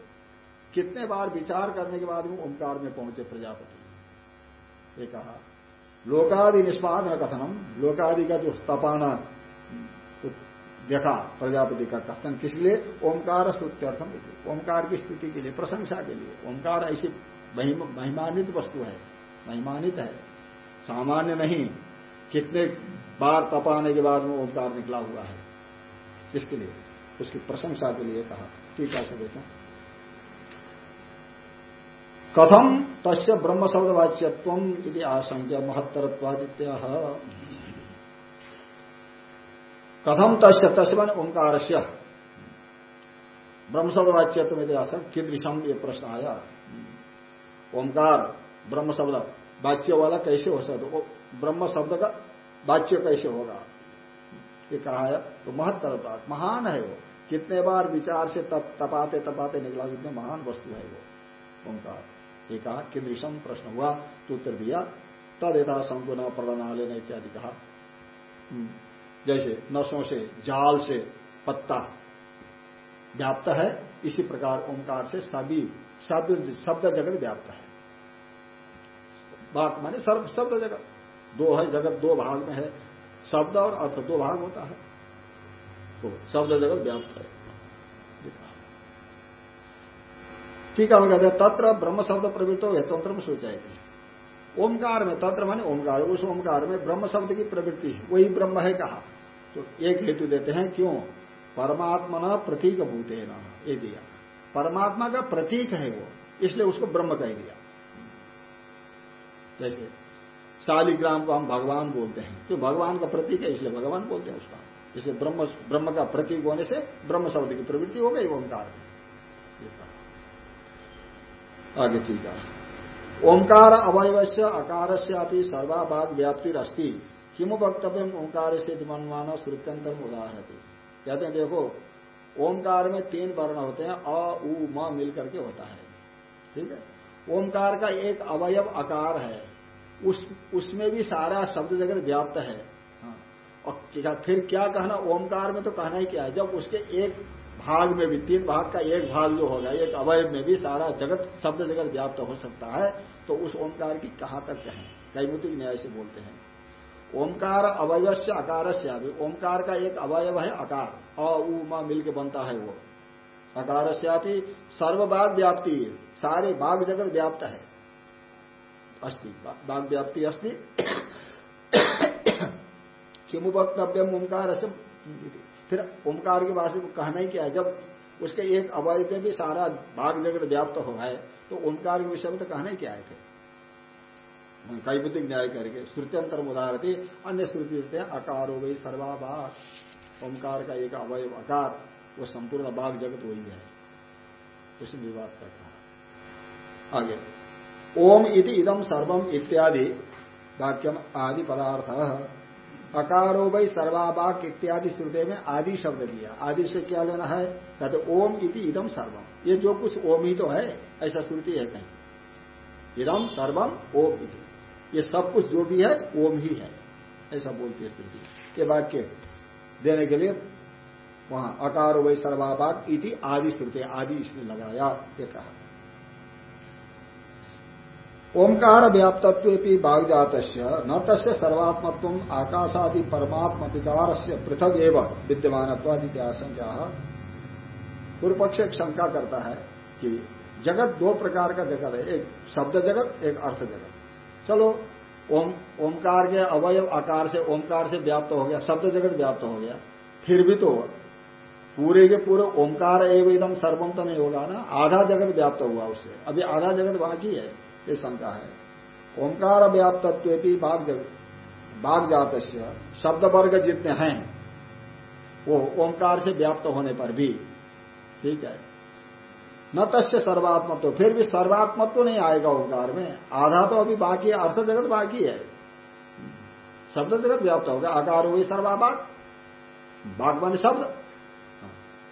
कितने बार विचार करने के बाद वो ओंकार में पहुँचे प्रजापति। ये कहा, लोकादि निष्पादन कथनम, लोकादि का जो तपाना देखा प्रजापति का कथन। किस लिए? ओंकार स्तुत्यर्थम ओंकार की स्थिति के लिए, प्रशंसा के लिए। ओंकार ऐसी महिमानित वस्तु है, महिमानित है। सामान्य नहीं, कितने बार तपाने के बाद में ओंकार निकला हुआ है। इसके लिए, उसकी प्रशंसा के लिए कहा। ठीक है देखें। कथम तस् ब्रह्म शब्द वाच्यत्व यदि आशंक्य महत्तरत्वादित्य। कथम तस्य तस्य मान ओंकार से ब्रह्म शब्द वाच्य में आसन कीदृशम ये प्रश्न आया ओंकार ब्रह्म शब्द वाच्य वाला कैसे हो सकता ब्रह्म शब्द का वाच्य कैसे होगा? ये कहा है तो महत्ता महान है वो। कितने बार विचार से तप, तपाते तपाते निकला कितने महान वस्तु है वो ओंकार। ये कहा कीदृशम प्रश्न हुआ तो उत्तर दिया तद यथा संकुना प्रणनालय इत्यादि कहा। हम्म। जैसे नसों से, जाल से, पत्ता। व्याप्त है, इसी प्रकार ओंकार से सभी शब्द शब्द जगत व्याप्त है। बात माने सर्व शब्द जगत। दो है जगत, दो भाग में है। शब्द और अर्थ, दो भाग होता है। तो शब्द जगत व्याप्त है। ठीक है कहते हैं, तत्र ब्रह्म शब्द प्रवृत्त हो तंत्र में सोचाएगी ओंकार में, तत्र माने ओंकार, उस ओंकार में ब्रह्म शब्द की प्रवृत्ति है। वही ब्रह्म है कहा। तो एक हेतु देते हैं, क्यों? परमात्मा न प्रतीक भूते ये दिया। परमात्मा का प्रतीक है वो, इसलिए उसको ब्रह्म कह दिया। जैसे शालिग्राम को हम भगवान बोलते हैं तो भगवान का प्रतीक है, इसलिए भगवान बोलते हैं उसका। इसलिए ब्रह्म ब्रह्म का प्रतीक होने से ब्रह्म शब्द की प्रवृत्ति हो गई ओंकार में आगे ठीक है। ओंकार अवयव से अकार से अपनी सर्वाभाग व्याप्ति रस्ती किमु वक्तव्य? ओंकार से मनमाना श्रुत्यंतम उदाहरण कहते हैं, देखो, ओंकार में तीन वर्ण होते हैं, अ, उ, म मिल करके होता है। ठीक है? ओंकार का एक अवयव आकार है। उस, उसमें भी सारा शब्द जगत व्याप्त है। हाँ। और फिर क्या कहना? ओंकार में तो कहना ही क्या है? जब उसके एक भाग में भी, तीन भाग का एक भाग जो होगा एक अवयव में भी सारा जगत, शब्द जगत व्याप्त हो सकता है तो उस ओंकार की कहाँ तक कहें कैमुतिक न्याय से बोलते हैं। ओंकार अवयव से अकार से अभी, ओंकार का एक अवयव है अकार। अ, उ मिल के बनता है वो। अकार से सर्वभाग व्याप्ति सारे बाघ जगत व्याप्त है। अस्ति बाघ व्याप्ति अस्ति किमु वक्तव्यम ओंकार से फिर ओंकार के भाषा को कहना ही क्या है, जब उसके एक अवयव में भी सारा बाघ जगत व्याप्त हो है तो ओंकार के विषय में तो कहना ही क्या है फिर। कैबुद्धिक न्याय करके श्रुत्यंतर उदाहरती, अन्य श्रुति देते हैं अकार हो गई सर्वाभाग ओंकार का एक अवय अकार, वो संपूर्ण बाघ जगत वही है। उसी विवाद करता है। आगे, ओम इति इदम सर्वम इत्यादि वाक्यम आदि पदार्थ। अकारो भाई सर्वाबाक इत्यादि श्रुति में आदि शब्द दिया। आदि से क्या लेना है? कहते ओम इति इदम सर्वम। ये जो कुछ ओम ही तो है, ऐसा श्रुति है कहीं। इदम सर्वम ओम इति। ये सब कुछ जो भी है ओम ही है। ऐसा बोलती है स्थिति के वाक्य देने के लिए वहाँ अकार वही सर्वाभाग इति आदि श्रुति आदि इसने लगाया, ये कहा। ओंकार व्याप्तत्व बाघ जात न तस् सर्वात्मत्व आकाशादि परमात्म विकार से पृथक एवं विद्यमान आशंका पूर्व पक्ष एक शंका करता है कि जगत दो प्रकार का जगत है, एक शब्द जगत, एक अर्थ जगत। चलो, ओम, ओंकार के अवयव आकार से ओंकार से व्याप्त हो गया, शब्द जगत व्याप्त हो गया, फिर भी तो पूरे के पूरे ओंकार एवं एकदम सर्वम तो नहीं होगा ना, आधा जगत व्याप्त हुआ उससे। अभी आधा जगत बाकी है, ये शंका है। ओंकार व्याप्तत्व भी बाघ बाघ जात शब्द वर्ग जितने हैं, वो ओंकार से व्याप्त होने पर भी, ठीक है। न तस्य सर्वात्मत्व। फिर भी सर्वात्मत्व तो नहीं आएगा ओंकार में। आधा तो अभी बाकी है, अर्थ जगत बाकी है। शब्द जगत व्याप्त होगा आकार हुई सर्वाबाग बाग मान शब्द।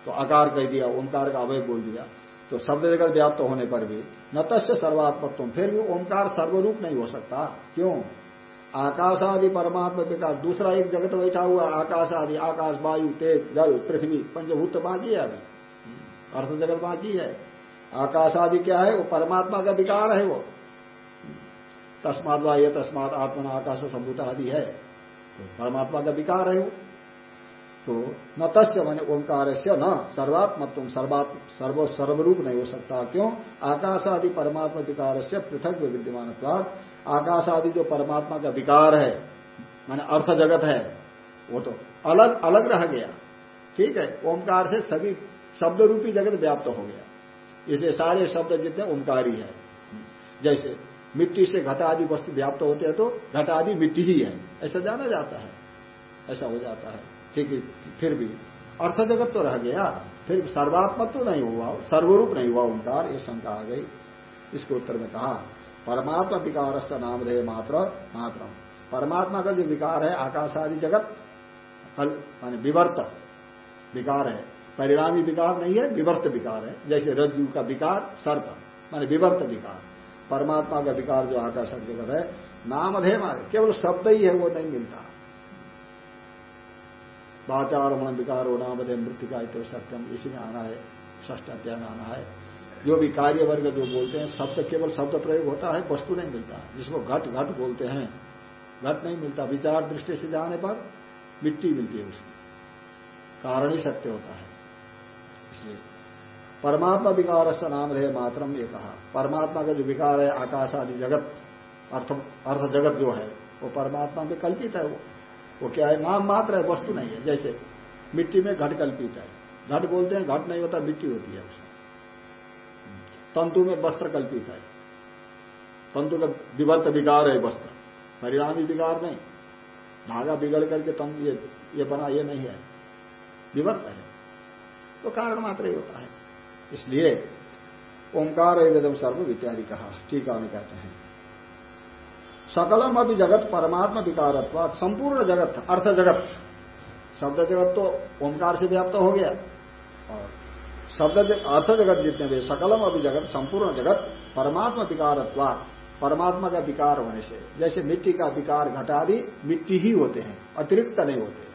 तो आकार कह दिया, ओंकार का अवय बोल दिया। तो शब्द जगत व्याप्त होने पर भी न तस्य सर्वात्मत्व। फिर भी ओंकार सर्वरूप नहीं हो सकता। क्यों? आकाश आदि परमात्मा विकास दूसरा एक जगत बैठा हुआ आकाश आदि आकाश, वायु, तेज, जल, पृथ्वी, पंचभूत बाकी है। अभी अर्थ जगत बाकी है। आकाश आदि क्या है? वो परमात्मा का विकार है वो। तस्मात वा ये तस्मात आत्मा आकाश संभूत आदि है। तो परमात्मा का विकार है वो। तो न तस्य मैंने ओंकार से न सर्वात्मत्व सर्वात्म सर्व सर्वरूप नहीं हो सकता क्यों? आकाश आदि परमात्मा विकार से पृथक विद्यमान आकाश आदि जो परमात्मा का विकार है, माने अर्थ जगत है, वो तो अलग अलग रह गया। ठीक है? ओंकार से सभी शब्द रूपी जगत व्याप्त हो गया। इसलिए सारे शब्द जितने ओंकारी है। जैसे मिट्टी से घटा आदि वस्तु व्याप्त होते हैं तो घटा आदि मिट्टी ही है। ऐसा जाना जाता है। ऐसा हो जाता है। ठीक है, फिर भी अर्थ जगत तो रह गया। फिर सर्वात्मत्व तो नहीं हुआ, सर्वरूप नहीं हुआ ओंकार, ये शंका आ गई। इसके उत्तर में कहा, परमात्मा विकार नामधेय मात्र मात्र। परमात्मा का जो विकार है, आकाश आदि जगत, कल, माने विवर्त, विकार है। परिणामी विकार नहीं है, विवर्त विकार है। जैसे रज्जु का विकार, सर्प, माने विवर्त विकार। परमात्मा का विकार जो आकर्षक जगत है नामधेय माने केवल शब्द ही है, वो नहीं मिलता। वाचारमण विकार हो नामधेय मृत्यु का तो सत्यम, इसी में आना है ष्ट अध्याय आना है। जो भी कार्य वर्ग जो बोलते हैं, शब्द, केवल शब्द प्रयोग होता है, वस्तु नहीं मिलता। जिसको घट घट बोलते हैं, घट नहीं मिलता। विचार दृष्टि से जाने पर मिट्टी मिलती है उसमें। कारण ही सत्य होता है। इसलिए। परमात्मा विकार से नाम रहे मात्रम ये कहा। परमात्मा का जो विकार है आकाश आदि जगत अर्थ अर्थ जगत जो है वो परमात्मा में कल्पित है वो। वो क्या है? नाम मात्र है वस्तु नहीं है। जैसे मिट्टी में घट कल्पित है। घट बोलते हैं घट नहीं होता मिट्टी होती है उसमें। तंतु में वस्त्र कल्पित है। तंतु का विवर्त विकार है वस्त्र। परिणामी विकार नहीं। धागा बिगड़ करके तंतु ये, ये बना ये नहीं है। विवर्त है। तो कारण मात्र ही होता है। इसलिए ओंकार वेदम सर्व इत्यादि कहा ठीक है कहते हैं। सकलम अभी जगत परमात्मा विकारत्वाद संपूर्ण जगत, अर्थ जगत। शब्द जगत तो ओंकार से व्याप्त हो गया। और शब्द अर्थ जगत जितने भी सकलम अभी जगत, संपूर्ण जगत, परमात्मा विकारत्वाद परमात्मा का विकार होने से, जैसे मिट्टी का विकार घटादि मिट्टी ही होते हैं, अतिरिक्त नहीं होते।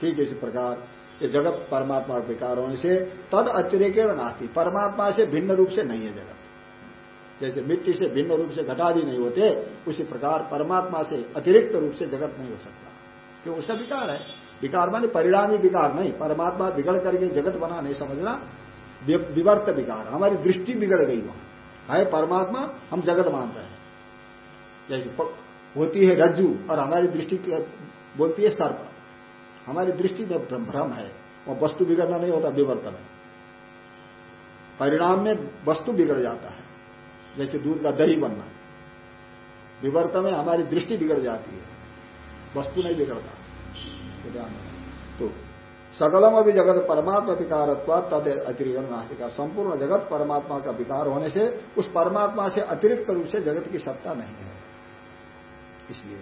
ठीक इसी प्रकार ये जगत परमात्मा विकार होने से तद अतिरिक्त नास्ती। परमात्मा से भिन्न रूप से नहीं है जगत। जैसे मिट्टी से भिन्न रूप से घटादि नहीं होते, उसी प्रकार परमात्मा से अतिरिक्त रूप से जगत नहीं हो सकता। क्यों? उसका विकार है। विकार माने परिणामी विकार नहीं। परमात्मा बिगड़ करके जगत बना नहीं समझना विवर्त विकार। हमारी दृष्टि बिगड़ गई वहाँ। है परमात्मा, हम जगत मान रहे हैं। जैसे होती है रज्जु और हमारी दृष्टि बोलती है सर्प। हमारी दृष्टि में भ्रम है वो वस्तु बिगड़ना नहीं होता, विवर्तन है। परिणाम में वस्तु बिगड़ जाता है, जैसे दूध का दही बनना। विवर्तन में हमारी दृष्टि बिगड़ जाती है, वस्तु नहीं बिगड़ता। तो सकलम अभी जगत परमात्मा विकार तद अतिरिक्त नास्तिका संपूर्ण जगत परमात्मा का विकार होने से उस परमात्मा से अतिरिक्त रूप से जगत की सत्ता नहीं है। इसलिए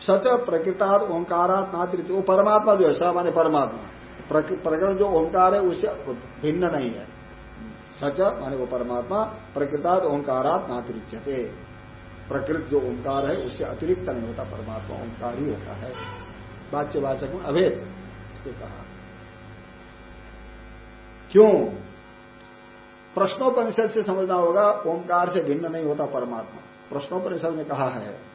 सच प्रकृताद ओंकारात नातिरिक्त। वो परमात्मा जो है स माने परमात्मा प्रकरण जो ओंकार है, उससे भिन्न नहीं है। सच माने वो परमात्मा प्रकृताद ओंकारात नातिरिच्यते। प्रकृत जो ओंकार है, उससे अतिरिक्त नहीं होता परमात्मा, ओंकार ही होता है। वाच्यवाचक अभेद कहा। क्यों? प्रश्नोपनिषद से समझना होगा, ओंकार से भिन्न नहीं होता परमात्मा। प्रश्नोपनिषद में कहा है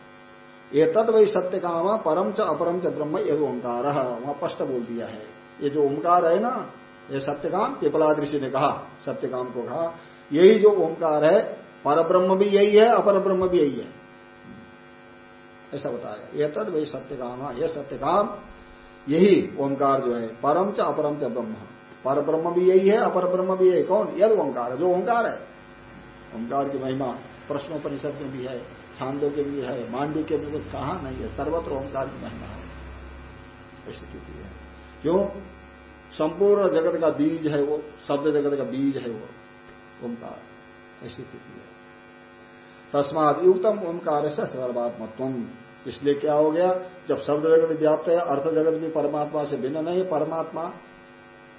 ये तद वही सत्य काम परम च अपरम च ब्रह्म ये ओंकार वहाँ स्पष्ट बोल दिया है। ये जो ओंकार है ना, ये सत्यकाम पिपलाद ऋषि ने कहा, सत्यकाम को कहा। यही जो ओंकार है पर ब्रह्म भी यही है अपर ब्रह्म भी यही है। ऐसा बताया। ये तद वही सत्यकाम, ये सत्यकाम, यही ओंकार जो है, परम च अपरम च ब्रह्म। पर ब्रह्म भी यही है अपर ब्रह्म भी यही। कौन? यद ओंकार जो ओंकार है। ओंकार की महिमा प्रश्नोपनिषद में भी है। छांदो के भी है, मांडू के भी कहा नहीं है, सर्वत्र ओंकार की महिमा है। स्थिति है। क्यों? संपूर्ण जगत का बीज है वो शब्द जगत का बीज है वो, ओंकार। ऐसी स्थिति है। तस्माद युक्तम ओंकार से सर्वात्मत्व इसलिए क्या हो गया? जब शब्द जगत व्याप्त है, अर्थ जगत भी परमात्मा से भिन्न नहीं है, परमात्मा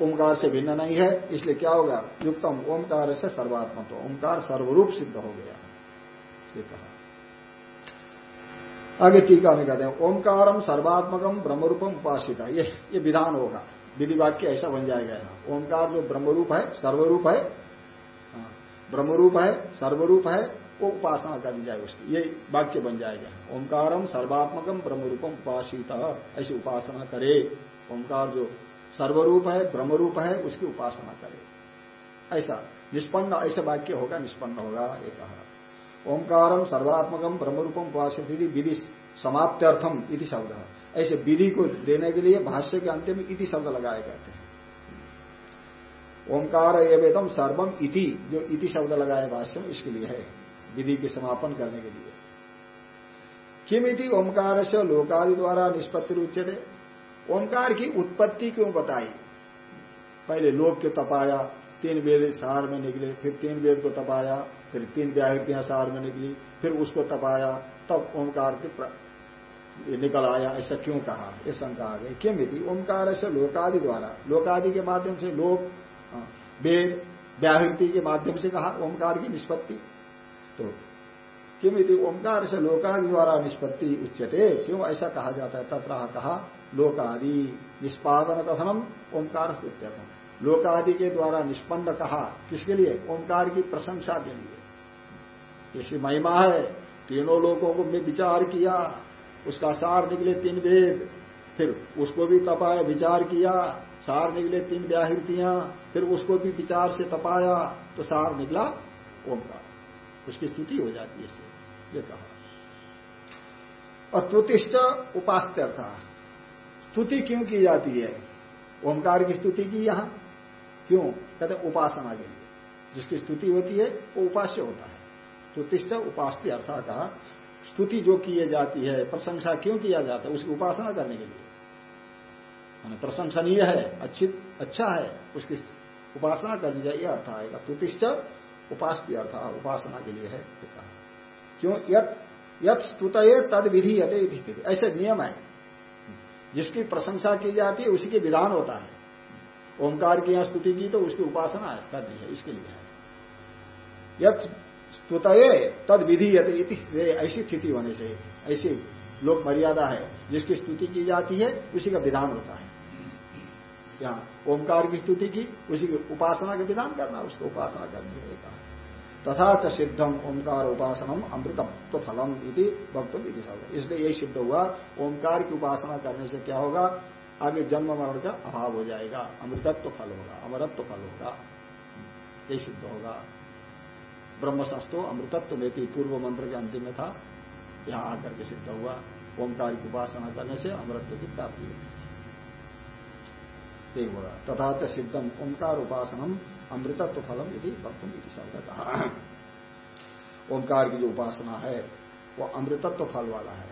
ओंकार से भिन्न नहीं है, इसलिए क्या होगा युक्तम ओंकार से सर्वात्मत्व। ओंकार सर्वरूप सिद्ध हो गया। ये कहा। आगे टीका में कहते हैं ओंकारम सर्वात्मकम ब्रह्मरूपम उपासित। ये ये विधान होगा। विधि वाक्य ऐसा बन जाएगा ओंकार जो ब्रह्मरूप है सर्वरूप है हाँ, ब्रह्मरूप है सर्वरूप है वो उपासना कर दी जाए उसकी। ये वाक्य बन जाएगा। ओंकारम सर्वात्मकम ब्रह्मरूपम उपासित। ऐसी उपासना करे। ओंकार जो सर्वरूप है ब्रह्मरूप है उसकी उपासना करे। ऐसा निष्पन्न ऐसा वाक्य होगा निष्पन्न होगा ये कहा। ओंकारम सर्वात्मकम ब्रह्मरूपम उपासित विधि समाप्त्यर्थम इति शब्द। ऐसे विधि को देने के लिए भाष्य के अंत में इति शब्द लगाए जाते हैं। ओंकार एवेदम सर्वम इति, जो इति शब्द लगाए भाष्य में, इसके लिए है, विधि के समापन करने के लिए। किम इति ओंकार से लोकादि द्वारा निष्पत्ति दे ओंकार की उत्पत्ति क्यों बताई? पहले लोक के तपाया, तीन वेद सार में निकले, फिर तीन वेद को तपाया फिर तीन व्याहृतियाँ सार में निकली फिर उसको तपाया तब ओंकार की निकल आया ऐसा क्यों कहा? ये शंका आ गई। क्यों थी ओंकार ऐसे लोकादि द्वारा लोकादि के माध्यम से लोक हाँ, वेद व्याहृति के माध्यम से कहा ओंकार की निष्पत्ति। तो यदि ओंकार से लोकादि द्वारा निष्पत्ति उच्चते क्यों ऐसा कहा जाता है? तथा कहा लोकादि निष्पादन कथनम ओंकार लोकादि के द्वारा निष्पन्न कहा, किसके लिए? ओंकार की प्रशंसा के लिए। ऐसी महिमा है, तीनों लोगों को मैं विचार किया, उसका सार निकले तीन वेद, फिर उसको भी तपाया, विचार किया, सार निकले तीन व्याहृतियाँ, फिर उसको भी विचार से तपाया तो सार निकला ओंकार। उसकी स्तुति हो जाती है इससे, ये कहा। और त्रुतिश्च था स्तुति क्यों की जाती है? ओंकार की स्तुति की यहाँ। क्यों? कहते उपासना के लिए। जिसकी स्तुति होती है, वो उपास्य होता है। स्तुतिश्च उपास्य अर्थ कहा, स्तुति जो की जाती है, प्रशंसा क्यों किया जाता है? उसकी उपासना करने के लिए। प्रशंसनीय है, अच्छी अच्छा है, उसकी उपासना करनी चाहिए अर्थ आएगा तुतिश्च उपास्य अर्थ उपासना के लिए है क्यों? यत यत स्तुत तद विधि यते ऐसे नियम है। जिसकी प्रशंसा की जाती है, उसी के विधान होता है। ओंकार की यहाँ स्तुति की तो उसकी उपासना करनी है, इसके लिए है। स्तुत तद विधि ऐसी स्थिति होने से ऐसी लोक मर्यादा है, जिसकी स्तुति की जाती है, उसी का विधान होता है। यहाँ ओंकार की स्तुति की, उसी की उपासना का विधान करना, उसको उपासना करनी है तथा च सिद्धम ओंकार उपासनम अमृतम तो फलम इति शब्द इसलिए यही सिद्ध हुआ, ओंकार की उपासना करने से क्या होगा? आगे जन्म मरण का अभाव हो जाएगा, अमृतत्व फल होगा, अमरत्व फल होगा ये सिद्ध होगा। ब्रह्म संस्तो अमृतत्व में पूर्व मंत्र के अंतिम में था, यहाँ आकर के सिद्ध हुआ, ओंकार की उपासना करने से अमृतत्व की प्राप्ति होती है। होगा तथा च सिद्धम ओंकार उपासनम अमृतत्व फलम यदि वक्तुम इति शब्द कहा। ओंकार की जो उपासना है, वो अमृतत्व फल वाला है।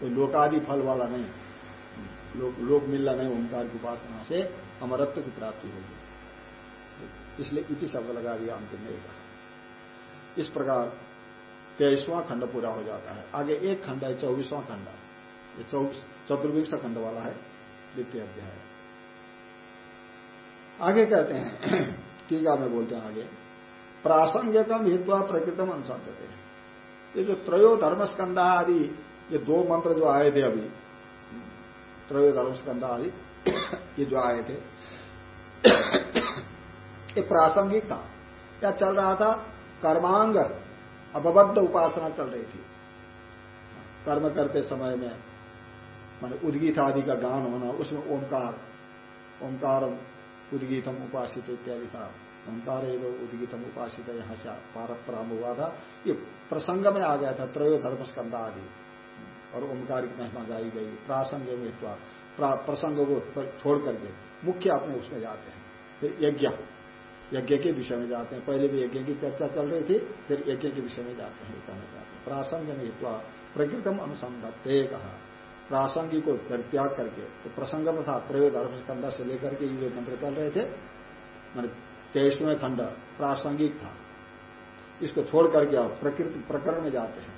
कोई लोकादि फल वाला नहीं। लोक मिलना नहीं, ओंकार की उपासना से अमरत्व की प्राप्ति होगी। इसलिए इति शब्द लगा दिया अंतिम में कहा इस प्रकार तेईसवां खंड पूरा हो जाता है। आगे एक खंड है, चौबीसवां खंड। ये चतुर्विंश खंड वाला है, द्वितीय अध्याय। आगे कहते हैं टीका में बोलते हैं आगे। प्रासंगिकम हित्वा प्रकृतम अनुसार ये जो त्रयो धर्मस्कंदा आदि ये दो मंत्र जो आए थे अभी त्रयो धर्मस्कंदा आदि, ये जो आए थे। ये प्रासंगिक था। क्या चल रहा था? कर्मांग अपबद्ध उपासना चल रही थी। कर्म करते समय में, माने उदगीत आदि का गान होना, उसमें ओंकार ओंकार उदगीतम उपासित इत्यादि था। ओंकार एवं उदगीतम उपासित, यहाँ से प्रारंभ हुआ था। ये प्रसंग में आ गया था त्रयो धर्म स्कंदा आदि। और ओंकार की महिमा गाई गई, प्रासंग प्रसंग को छोड़ करके मुख्य अपने उसमें जाते हैं। फिर यज्ञ यज्ञ के विषय में जाते हैं। पहले भी यज्ञ की चर्चा चल रही थी, फिर यज्ञ के विषय में जाते हैं कहना चाहते हैं। प्रासंग में प्रकृतम अनुसंधत्ते कहा। प्रासंगिक को त्याग करके तो प्रसंग में था, त्रयो धर्म स्कंदा से लेकर के ये मंत्र चल रहे थे, मैंने तेईसवें खंड, प्रासंगिक था। इसको छोड़ करके आप प्रकृति प्रकरण में जाते हैं।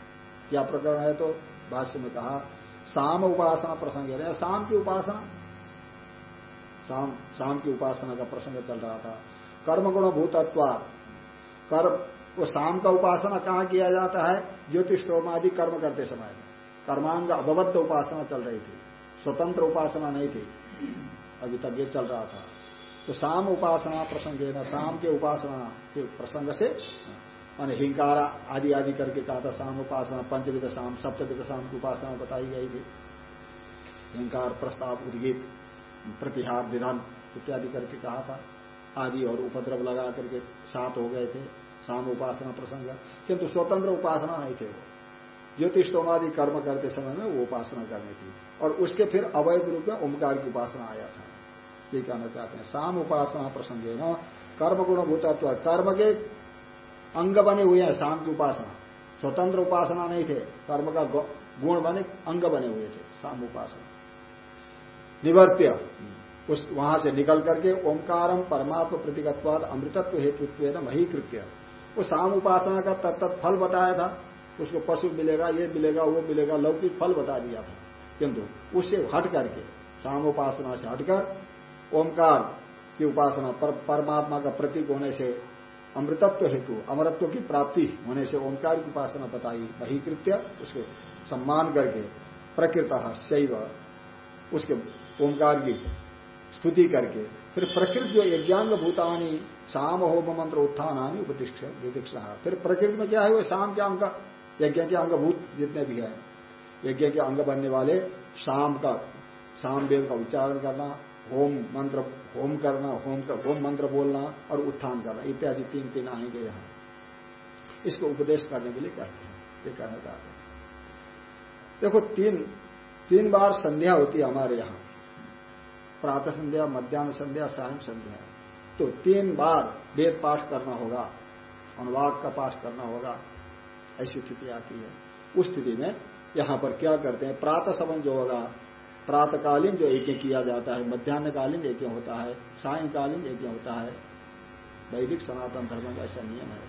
क्या प्रकरण है तो भाष्य में कहा शाम उपासना प्रसंग है। शाम की उपासना? शाम शाम की उपासना का प्रसंग चल रहा था। कर्म गुण भूतत्व कर्म, वो शाम का उपासना कहाँ किया जाता है? ज्योतिष आदि कर्म करते समय। कर्मांग अभवद्ध उपासना चल रही थी। स्वतंत्र उपासना नहीं थी। अभी तक ये चल रहा था। तो शाम उपासना प्रसंग है ना? शाम के उपासना के प्रसंग से मान हिंकारा आदि आदि करके कहा था शाम उपासना, पंचविध शाम सप्तविध शाम की उपासना बताई गई थी। हिंकार, प्रस्ताव, उद्गीत, प्रतिहार विधान इत्यादि करके कहा था। आदि और उपद्रव लगा करके सात हो गए थे शाम उपासना प्रसंग। किंतु स्वतंत्र उपासना नहीं थे वो। ज्योतिषोमादि कर्म करते समय में वो उपासना करनी थी। और उसके फिर अवैध रूप में ओंकार की उपासना आया था। ये कहना चाहते हैं शाम उपासना प्रसंग न। कर्म गुण भूतत्व कर्म के अंग बने हुए हैं शाम की उपासना। स्वतंत्र उपासना नहीं थे कर्म का गुण बने अंग बने हुए थे शाम उपासना। निवर्त्य। उस वहाँ से निकल करके ओंकारम परमात्म प्रतिगतवाद अमृतत्व हेतुत्व मही कृत्य वो शाम उपासना का तत्त फल बताया था। उसको पशु मिलेगा ये मिलेगा वो मिलेगा लौकिक फल बता दिया था। किंतु उससे हट करके शाम उपासना से हटकर ओंकार की उपासना पर, परमात्मा का प्रतीक होने से अमृतत्व हेतु, अमरत्व की प्राप्ति होने से ओंकार की उपासना बताई वही कृत्य उसको सम्मान करके, प्रकृत शैव, उसके ओंकार की स्तुति करके, फिर प्रकृति जो यज्ञांग भूतानी शाम होम मंत्र उत्थान आनी उपदीक्षा फिर प्रकृति में क्या है, वो शाम के अंग, यज्ञ के अंगभूत जितने भी है, यज्ञ के अंग बनने वाले शाम का शाम वेद का उच्चारण करना होम मंत्र, होम करना, होम का होम मंत्र बोलना और उत्थान करना, इत्यादि तीन तीन आएँगे यहाँ। इसको उपदेश करने के लिए कहते हैं, ये कहना चाहते हैं। देखो, तीन तीन बार संध्या होती है हमारे यहाँ। प्रातः संध्या, मध्यान्ह संध्या, सायं संध्या। तो तीन बार वेद पाठ करना होगा, अनुवाद का पाठ करना होगा। ऐसी स्थिति आती है। उस स्थिति में यहाँ पर क्या करते हैं? प्रातः समन जो होगा प्रातकालीन जो यज्ञ किया जाता है मध्यान्हकालीन यज्ञ होता है सायकालीन यज्ञ होता है। वैदिक सनातन धर्म का ऐसा नियम है।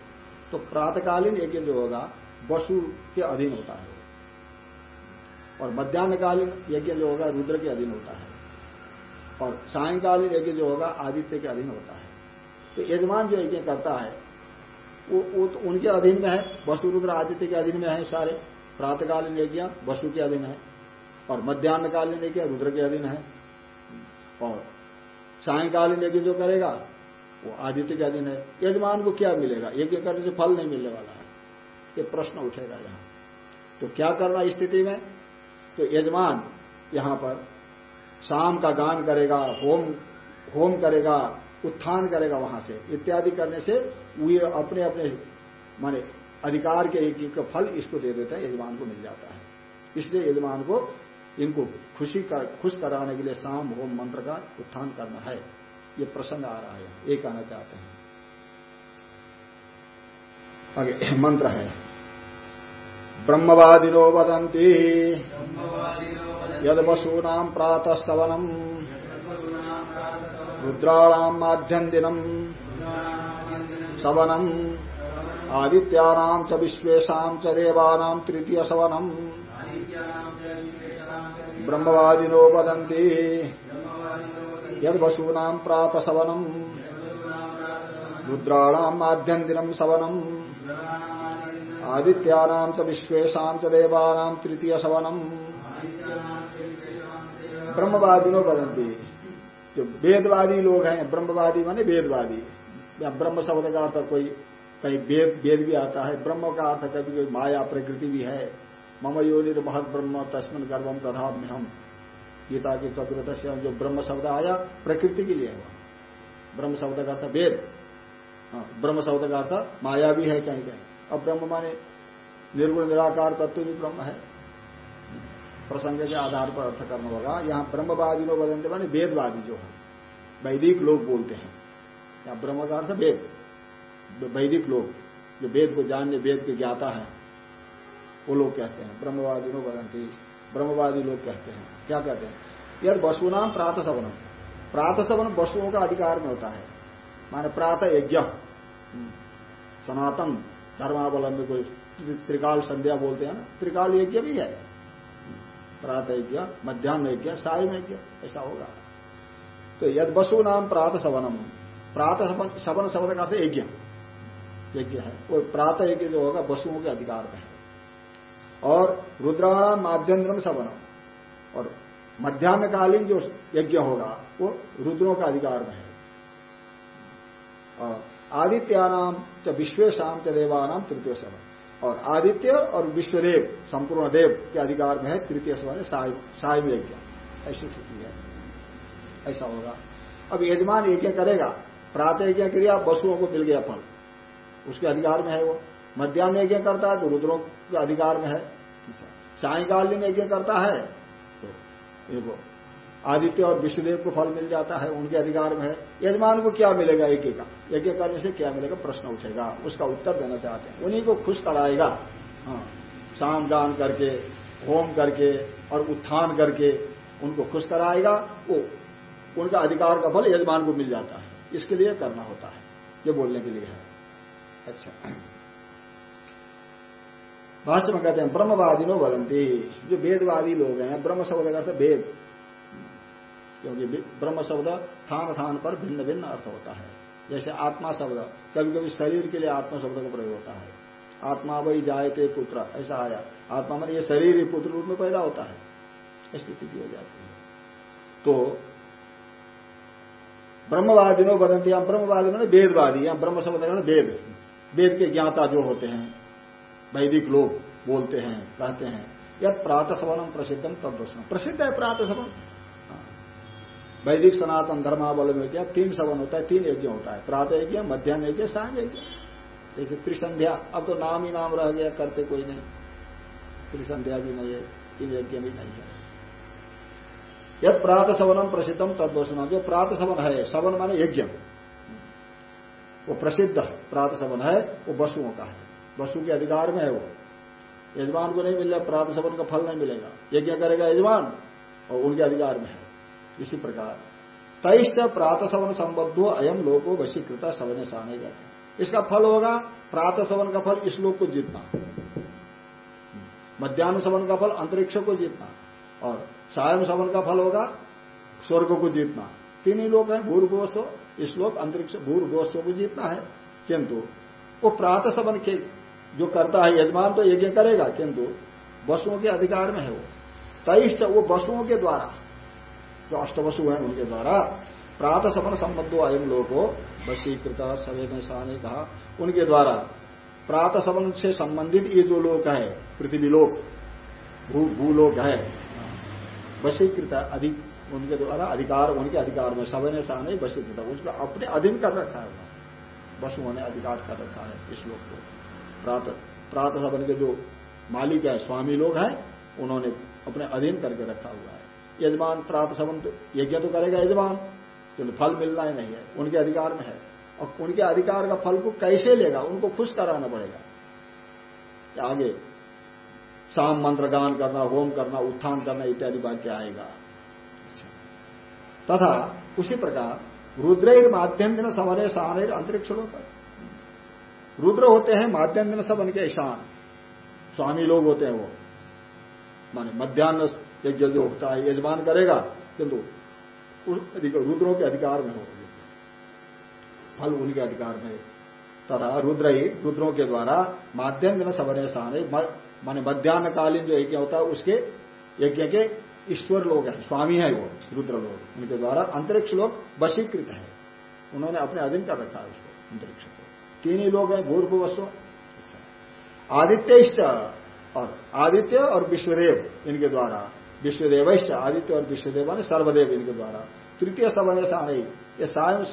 तो प्रातकालीन यज्ञ जो होगा वसु के अधीन होता है। और मध्यान्हकालीन यज्ञ जो होगा रुद्र के अधीन होता है। और सायकालीन यज्ञ जो होगा आदित्य के अधीन होता है। तो यजमान जो यज्ञ करता है वो, वो तो उनके अधीन में है वसु रुद्र आदित्य के अधीन में है सारे। प्रातकालीन यज्ञ वसु के अधीन है। और मध्यान्हकालीन यज्ञ रुद्र के अधीन है। और सायकालीन यज्ञ जो करेगा, वो आदित्य के अधीन है। यजमान को क्या मिलेगा? यज्ञ करने से फल नहीं मिलने वाला है। ये प्रश्न उठेगा यहाँ। तो क्या करना स्थिति में? तो यजमान यहाँ पर शाम का गान करेगा, होम होम करेगा, उत्थान करेगा वहाँ से। इत्यादि करने से वे अपने अपने माने अधिकार के एक फल इसको दे देता है, यजमान को मिल जाता है। इसलिए यजमान को इनको खुशी कर खुश कराने के लिए शाम, होम मंत्र का उत्थान करना है। ये प्रसंग आ रहा है। ये कहना चाहते हैं। आगे, मंत्र है। ब्रह्मवादिनो वदंती यद वसूनाम प्रातः सवनम रुद्राणाम माध्यम दिनम सवनम आदित्यानाम च विश्वेशा च तृतीय सवनम ब्रह्मवादिनो वदन्ति। यद वसूनाम प्रातः सवनम रुद्राणाम दिनम सवनम। आदित्यानाम च विश्वेशा च तृतीय सवनम ब्रह्मवादिनो बदंती जो वेदवादी लोग हैं, ब्रह्मवादी माने वेदवादी। या ब्रह्म शब्द का अर्थ कोई, कहीं वेद वेद भी आता है, ब्रह्म का अर्थ कभी कोई माया प्रकृति भी है। मम योनिर महत ब्रह्म तस्मिन गर्भम तथा हम गीता के चतुर्दश जो ब्रह्म शब्द आया प्रकृति के लिए हुआ। ब्रह्म शब्द का अर्थ वेद। हाँ, ब्रह्म शब्द का अर्थ माया भी है कहीं कहीं। अब ब्रह्म माने निर्गुण निराकार तत्व भी ब्रह्म है। प्रसंग के आधार पर अर्थ करना होगा यहाँ ब्रह्मवादी लोग बदलते माने वेदवादी जो है। वैदिक लोग बोलते हैं। या ब्रह्म का अर्थ वेद। वैदिक लोग जो वेद को जानने वेद के ज्ञाता है। वो लोग कहते हैं, ब्रह्मवादी लोग बदंती ब्रह्मवादी लोग कहते हैं। क्या कहते हैं? यद वसुनाम प्रातः सवनम प्रातः सवन वसुओं का अधिकार में होता है। माने प्रातः यज्ञ सनातन धर्मावलंबी कोई त्रिकाल संध्या बोलते हैं ना, त्रिकाल यज्ञ भी है। प्रातः यज्ञ मध्यान्ह यज्ञ साय यज्ञ ऐसा होगा। तो यद वसु नाम प्रातः सवनम प्रातः सवन शब्द का यज्ञ। यज्ञ है। वो प्रातः यज्ञ जो होगा वसुओं के अधिकार में है। और रुद्राणाम माध्यम सवनम। और मध्यान्हकालीन जो यज्ञ होगा, वो रुद्रों का अधिकार में है। और आदित्यानाम च विश्वेशाम च देवानाम तृतीय सवन और आदित्य और विश्वदेव, संपूर्ण देव के अधिकार में है तृतीय सवन साय यज्ञ। ऐसी स्थिति है। ऐसा होगा। अब यजमान यज्ञ करेगा। प्रातः यज्ञ क्रिया वसुओं को मिल गया फल। उसके अधिकार में है वो। मध्यान्ह यज्ञ करता है तो रुद्रों के अधिकार में है। सायकालीन यज्ञ करता है तो आदित्य और विष्णुदेव को फल मिल जाता है, उनके अधिकार में है। यजमान को क्या मिलेगा यज्ञ का? यज्ञ करने से क्या मिलेगा? प्रश्न उठेगा। उसका उत्तर देना चाहते हैं। उन्हीं को खुश कराएगा। हाँ शाम दान करके, होम करके और उत्थान करके उनको खुश कराएगा। वो, उनका अधिकार का फल यजमान को मिल जाता है। इसके लिए करना होता है। ये बोलने के लिए है। अच्छा। भाष्य में कहते हैं, ब्रह्मवादिनो वदंती जो वेदवादी लोग हैं ब्रह्म शब्द का अर्थ वेद। क्योंकि ब्रह्म शब्द थान थान पर भिन्न भिन्न अर्थ होता है। जैसे आत्मा शब्द कभी कभी शरीर के लिए आत्मा शब्द का प्रयोग होता है। आत्मा वही थे पुत्र, ऐसा आया। आत्मा मन ये शरीर ही पुत्र रूप में पैदा होता है। स्थिति हो जाती है। तो ब्रह्मवादी नो बदंती हम ब्रह्मवादी मैंने वेदवादी या ब्रह्म शब्द वेद। वेद के ज्ञाता जो होते हैं वैदिक लोग बोलते हैं, कहते हैं। यद प्रातः सवनम प्रसिद्धम तदोषण प्रसिद्ध है प्रातः सवन हाँ। वैदिक सनातन धर्मावल में क्या तीन सवन होता है, तीन यज्ञ होता है। प्रातः यज्ञ, मध्यान्ह यज्ञ शाम यज्ञ। जैसे त्रिसंध्या, अब तो नाम ही नाम रह गया, करते कोई नहीं। त्रिसंध्या भी नहीं है, तीन यज्ञ भी नहीं है। यद प्रातः सवनम प्रसिद्धम तदोषण जो प्रातः सवन है, सवन माने यज्ञ। वो प्रसिद्ध प्रातः सवन है, वो वसुओं का है। वसु के अधिकार में है वो। यजमान को नहीं मिल जाए प्रातः सवन का फल नहीं मिलेगा। यज्ञ करेगा यजमान? और उनके अधिकार में है। इसी प्रकार। तैश्च प्रात सवन संबद्धो अयम लोगो वशीकृत सवने साने जाते इसका फल होगा प्रातः सवन का फल इस लोग को जीतना। मध्यान्ह सवन का फल अंतरिक्ष को जीतना। और सायम सवन का फल होगा स्वर्ग को जीतना। तीन ही लोग हैं भूर्भोस्व इस लोग अंतरिक्ष भूर्भोस्व को जीतना है। किंतु वो प्रात सवन के जो करता है यजमान तो यज्ञ करेगा, किंतु वसुओं के अधिकार में है वो। तईश्च वो वसुओं के द्वारा, जो अष्टवसु हैं उनके द्वारा प्रातः सपन संबद्धो अयम लोगो वशीकृत सवे में शाह कहा उनके द्वारा प्रातः सपन से संबंधित ये जो लोग है, पृथ्वी लोक, भू, भूलोक है। वशीकृत अधिक उनके द्वारा, अधिकार उनके अधिकार में शाह ने वशीकृत, उसका अपने अधीन कर रखा है। वसुओं ने अधिकार कर रखा है इस लोक को। प्रातः प्रातः के जो मालिक है, स्वामी लोग हैं, उन्होंने अपने अधीन करके रखा हुआ है। यजमान, प्रातः सवन तो यज्ञ तो करेगा यजमान, किंतु फल मिलना ही नहीं है। उनके अधिकार में है। और उनके अधिकार का फल को कैसे लेगा? उनको खुश कराना पड़ेगा। आगे शाम मंत्र गान करना, होम करना, उत्थान करना इत्यादि वाक्य आएगा। तथा उसी प्रकार रुद्रेर माध्यम दिन समरे सामने अंतरिक्ष लोग रुद्र होते हैं माध्यम दिन सब उनके ईशान। स्वामी लोग होते हैं वो। माने मध्यान्ह यज्ञ जो होता है, यजमान करेगा, किंतु रुद्रों के अधिकार में हो फल उनके अधिकार में। तथा रुद्र ही रुद्रों के द्वारा माध्यम दिन सबने साने माने मध्यान्हकालीन जो यज्ञ होता है, उसके यज्ञ के ईश्वर लोग हैं, स्वामी है वो, रुद्र लोग। उनके द्वारा अंतरिक्ष लोग वशीकृत है। उन्होंने अपने अधीन कर रखा है उसको, अंतरिक्ष। तीन ही लोग हैं भूर्भ वस्तु आदित्य और आदित्य और विश्वदेव इनके द्वारा। विश्वदेव आदित्य और विश्वदेव ने सर्वदेव इनके द्वारा। तृतीय सवर्ण ऐसा नहीं ये सायं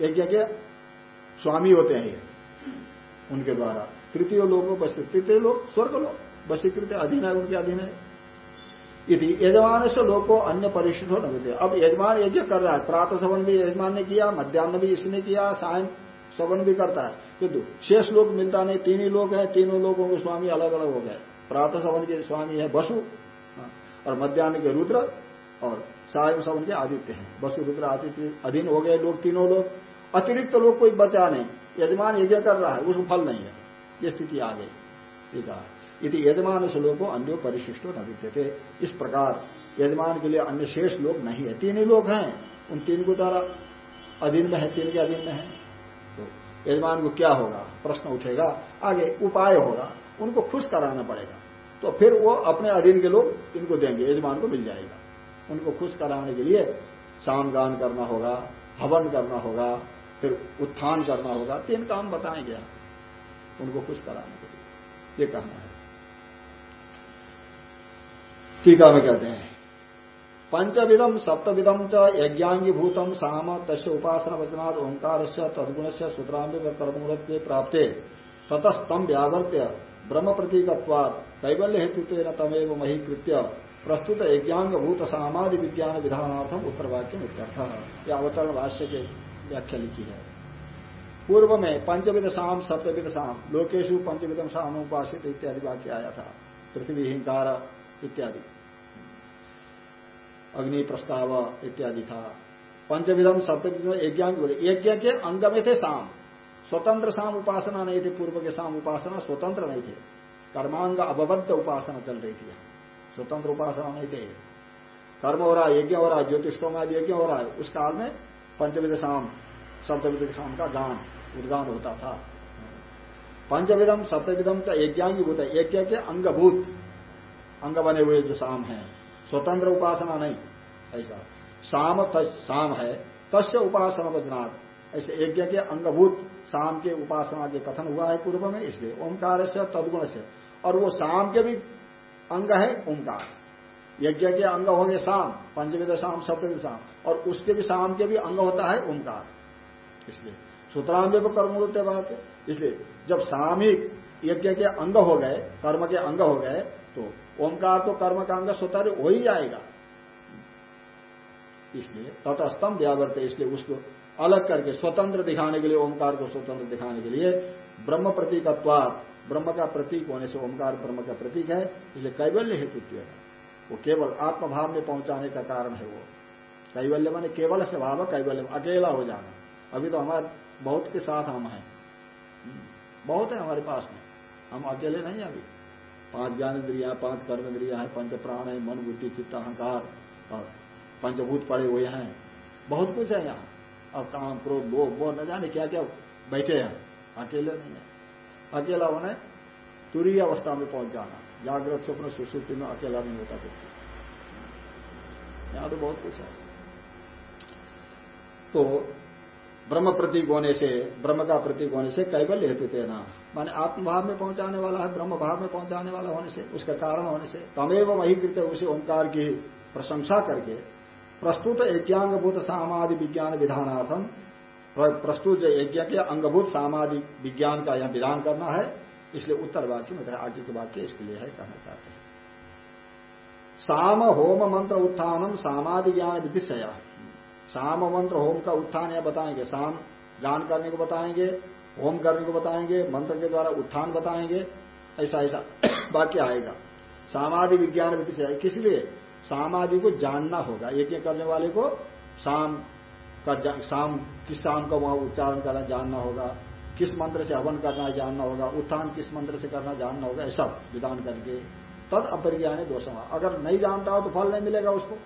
यज्ञ के स्वामी होते हैं ये, उनके द्वारा। तृतीय लोग बस तृतीय लोग स्वर्ग लोग, वशीकृत अधीन है, उनके अधीन है। यदि यजमान से लोग को अन्य परिशिष्ट हो। न अब यजमान यज्ञ कर रहा है। प्रातः सवन भी यजमान ने किया, मध्यान्ह भी इसने किया, सायं सवन भी करता है। किंतु शेष लोग मिलता नहीं तीन ही लोग हैं तीनों लोगों के स्वामी अलग अलग हो गए। प्रातः सवन के स्वामी है बसु हाँ, और मध्यान्ह के रुद्र और साय सवन के आदित्य हैं। बसु रुद्र आदित्य अधीन हो गए लोग तीनों लोग। अतिरिक्त तो लोग कोई बचा नहीं। यजमान यज्ञ कर रहा है उसको फल नहीं है। ये स्थिति आ गई। ठीक है यजमान से लोग अन्य परिशिष्टो न थे इस प्रकार यजमान के लिए अन्य शेष लोग नहीं है। तीन ही लोग हैं। उन तीन को द्वारा अधीन में है तीन के अधीन में है। यजमान को क्या होगा? प्रश्न उठेगा। आगे उपाय होगा। उनको खुश कराना पड़ेगा। तो फिर वो अपने अधीन के लोग इनको देंगे। यजमान को मिल जाएगा। उनको खुश कराने के लिए शाम गान करना होगा, हवन करना होगा, फिर उत्थान करना होगा। तीन काम बताएँगे उनको खुश कराने के लिए। ये कहना है। टीका में कहते हैं? पंचविधम सप्तविधम च यज्ञांगी भूतम साम, तस्य उपासना वचनाद ओंकार से तदगुण से सूत्रांग कर्मूल प्राप्ते। ततस्तम व्यावर्त्य ब्रह्म प्रतीकवाद कैवल्य हेतु तमेव मही कृत्य प्रस्तुत यज्ञांग भूत सामादि विज्ञान विधानार्थम उत्तर वाक्य इत्यर्थ। यह अवतरण भाष्य के व्याख्या लिखी है। पूर्व में पंचविध शाम सप्तविध शाम लोकेशु पंचविधम शाम उपासित इत्यादि वाक्य आया था पृथ्वी हिंकार इत्यादि। अग्नि प्रस्ताव इत्यादि था। पंचविधम सप्तविधम यज्ञ बोले यज्ञ के अंग में थे शाम स्वतंत्र शाम उपासना नहीं थी, पूर्व के शाम उपासना स्वतंत्र नहीं थे। कर्मांग अबबद्ध उपासना चल रही थी। स्वतंत्र उपासना नहीं थे। कर्म हो रहा है यज्ञ हो रहा है ज्योतिषोम आदि यज्ञ हो रहा है उस काल में पंचविध शाम सप्तविध शाम का गान, उद्गान होता था। पंचविधम सप्तविधम यज्ञांगी भूत है। यज्ञ के अंगभूत, अंग बने हुए जो शाम है। स्वतंत्र उपासना नहीं, ऐसा। शाम शाम है, तस्य उपासना वचनात्। ऐसे यज्ञ के अंगभूत शाम के उपासना के कथन हुआ है पूर्व में, इसलिए ओंकार से तदगुण से। और वो शाम के भी अंग है, ओंकार। यज्ञ के अंग होंगे शाम पंचविध शाम सप्तविध शाम और उसके भी शाम के भी अंग होता है ओंकार। इसलिए सूत्रांग को कर्म होते बात इसलिए जब सामिक यज्ञ के अंग हो गए, कर्म के अंग हो गए तो ओंकार तो कर्म का अंग स्वतः हो ही जाएगा। इसलिए तटस्थम व्यावर्त इसलिए उसको अलग करके स्वतंत्र दिखाने के लिए, ओंकार को स्वतंत्र दिखाने के लिए ब्रह्म प्रतीकत्वाद ब्रह्म का प्रतीक होने से ओंकार ब्रह्म का प्रतीक है, इसलिए कैवल्य हेतु है। वो केवल आत्मभाव में पहुँचाने का कारण है वो। कैवल्य माने केवल स्वभाव, कैवल्य अकेला हो जाना। अभी तो हमारे बहुत के साथ हम हैं। बहुत है हमारे पास में। हम अकेले नहीं अभी। पाँच ज्ञान इंद्रिया, पाँच कर्म इंद्रिया है, पंच प्राण है, मन, बुद्धि, चित्त, अहंकार और पंचभूत पड़े हुए हैं। बहुत कुछ है यहाँ। और काम, क्रोध लोभ वो न जाने क्या क्या बैठे हैं। अकेले नहीं है। अकेला होने तुरी अवस्था में पहुँच जाना। जागृत स्वप्न सुश्रुति में अकेला नहीं होता व्यक्ति यहाँ तो बहुत कुछ है। तो ब्रह्म प्रतीक होने से ब्रह्म का प्रतीक होने से कैबल्य हेतु तेना। माने आत्मभाव में पहुँचाने वाला है ब्रह्म भाव में पहुँचाने वाला होने से उसका कारण होने से। तमेव वही कृत्य उसी ओंकार की प्रशंसा करके प्रस्तुत यज्ञांगभूत सामाधि विज्ञान विधानार्थम प्रस्तुत जो यज्ञ के अंगभूत सामाजिक विज्ञान का यह विधान करना है इसलिए उत्तर वाक्य में आगे के वाक्य इसके लिए है कहना चाहते हैं। साम होम मंत्र उत्थानम सामाधि ज्ञान विदिशया साम मंत्र होम का उत्थान या बताएँगे। साम ज्ञान करने को बताएँगे होम करने को बताएँगे, मंत्र के द्वारा उत्थान बताएँगे, ऐसा ऐसा वाक्य आएगा। सामाधि विज्ञान विदिशया किस लिए? सामादि को जानना होगा। यज्ञ करने वाले को शाम का शाम किस शाम का वहाँ उच्चारण करना जानना होगा, किस मंत्र से हवन करना जानना होगा, उत्थान किस मंत्र से करना जानना होगा, ऐसा विधान करके। तद अपरिज्ञान दोषमा। अगर नहीं जानता हो तो फल नहीं मिलेगा उसको।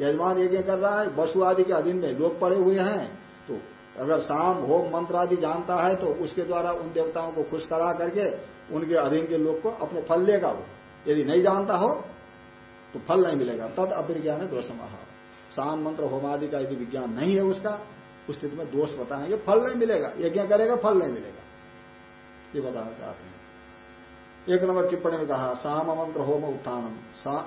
यजमान यज्ञ कर रहा है, वसु आदि के अधीन में लोग पड़े हुए हैं तो अगर शाम होम, मंत्र आदि जानता है तो उसके द्वारा उन देवताओं को खुश करा करके उनके अधीन के लोग को अपने फल लेगा वो। यदि नहीं जानता हो तो फल नहीं मिलेगा। तद अभिज्ञान है दोष शाम मंत्र, होम आदि का यदि विज्ञान नहीं है उसका, उस स्थिति में दोष बताएँगे, फल नहीं मिलेगा। यज्ञ करेगा, फल नहीं मिलेगा। ये बताना चाहते हैं। एक नंबर टिप्पणी में कहा, साम मंत्र होम उत्थानम।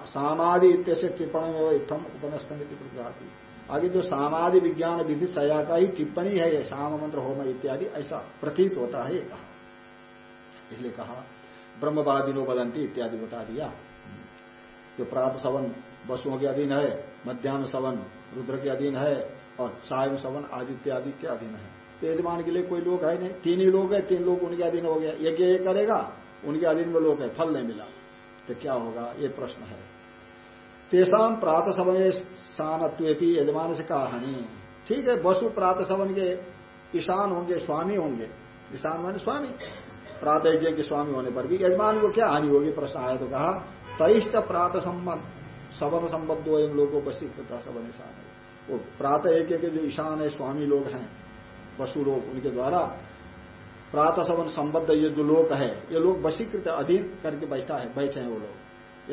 सामादि इत्य टिप्पणी में इतम उपनस्तन आगे जो सामादि विज्ञान विधि सया का ही टिप्पणी है साम मंत्र होम इत्यादि, ऐसा प्रतीत होता है ये कहा। इसलिए कहा, ब्रह्मवादिनो बदंती इत्यादि बता दिया। जो प्रात सवन, वसुओं के अधीन है, मध्यान्ह सवन, रुद्र के अधीन है, और सायम सवन, आदित्य आदि के अधीन है। यजमान के लिए कोई लोग है नहीं। तीन ही लोग है, तीन लोग उनके अधीन हो गया। यज्ञ ये करेगा उनके अधीन में लोग है, फल नहीं मिला। तो क्या होगा? ये प्रश्न है। तेसाम प्रात समय शानत्वेपी यजमान से कहानी ठीक है, वसु प्रात सवन के ईशान होंगे, स्वामी होंगे। ईशान माने स्वामी। प्रात यज्ञ के स्वामी होने पर भी यजमान को क्या हानि होगी? प्रश्न आया तो कहा तईश्च प्रात संबंध सवन संबद्धो एम लोगों वशीकृता सवन ईशान वो प्रातः एक के जो ईशान है, स्वामी लोग हैं पशु लोग, उनके द्वारा प्रातः सवन संबद्ध ये जो लोक है, ये लोग वशीकृत अधीन करके बैठा है, बैठे हैं वो लोग।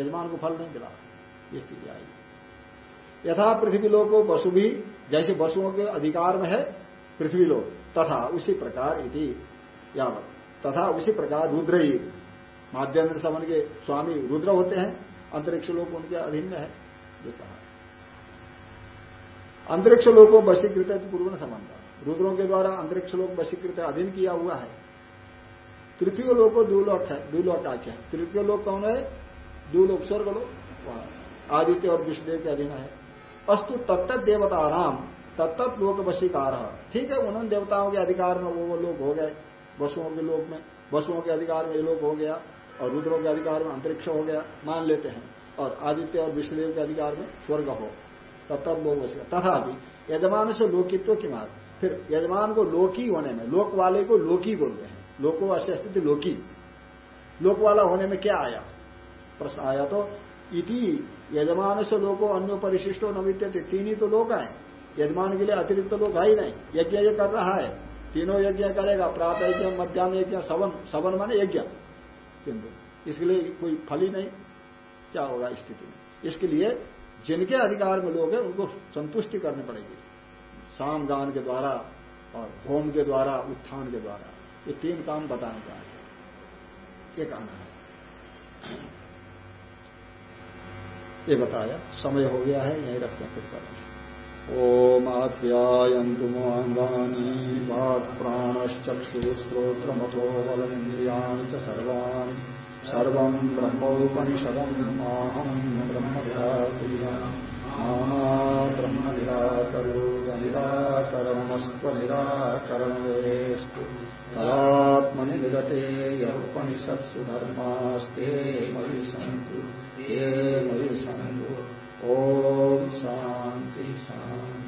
यजमान को फल नहीं मिला। ये स्थिति आई। यथा पृथ्वी लोग को वसु भी, जैसे वसुओं के अधिकार में है, पृथ्वी लोग तथा उसी प्रकार इति यावत। तथा उसी प्रकार रुद्र ही। माध्यम समन के स्वामी रुद्र होते हैं, अंतरिक्ष लोग उनके अधीन में है। ये कहा। अंतरिक्ष लोग को वशीकृत पूर्व संबंध रुद्रों के द्वारा अंतरिक्ष लोग वशीकृत अधीन किया हुआ है। तृतीय लोग को दुलोक है, दुलोक आख्या। तृतीय लोग कौन है? दुलोक स्वर्ग लोग आदित्य और विष्णुदेव के अधीन है। अस्तु तत्त देवता राम तत्त लोक वशीकार। ठीक है, उन्होंने देवताओं के अधिकार में वो वो लोग हो गए। वसुओं के लोक में, वसुओं के अधिकार में ये लोग हो गया और रुद्रों के अधिकार में अंतरिक्ष हो गया, मान लेते हैं। और आदित्य और विष्णुदेव के अधिकार में स्वर्ग हो। तत्व लोग तथा यजमान से लोकित्व की मात फिर यजमान को लोकी होने में, लोक वाले को लोकी बोलते हैं। लोको अस्थिति लोकी। लोक वाला होने में क्या आया? प्रश्न आया तो इति यजमान से लोगों अन्य परिशिष्टो नवित्य तीन ही तो लोग आए यजमान के लिए अतिरिक्त तो लोग है नहीं। यज्ञ ये कर रहा है। तीनों यज्ञ करेगा। प्रात यज्ञ मध्यान्ह यज्ञ सवन सवन माने यज्ञ। किंतु इसके लिए कोई फल ही नहीं। क्या होगा स्थिति में? इसके लिए जिनके अधिकार में लोग हैं, उनको संतुष्टि करनी पड़ेगी। शाम गान के द्वारा और होम के द्वारा, उत्थान के द्वारा। ये तीन काम बताने का है। ये कहना है। ये बताया, समय हो गया है, यही रखते हैं फिर करेंगे ओम आप्यायन्तु माङ्गानि वाक्प्राणश्चक्षुश्रोत्रमथो बलमिन्द्रियाणि च सर्वाणि। सर्वम् ब्रह्म निराकरो निराकरणमस्व निराकरणेस्तु तदात्मनि विगते यौपनिषत्सु धर्मास्ते मयि सन्तु ये मयि सन्तु। ॐ शान्ति शान्ति।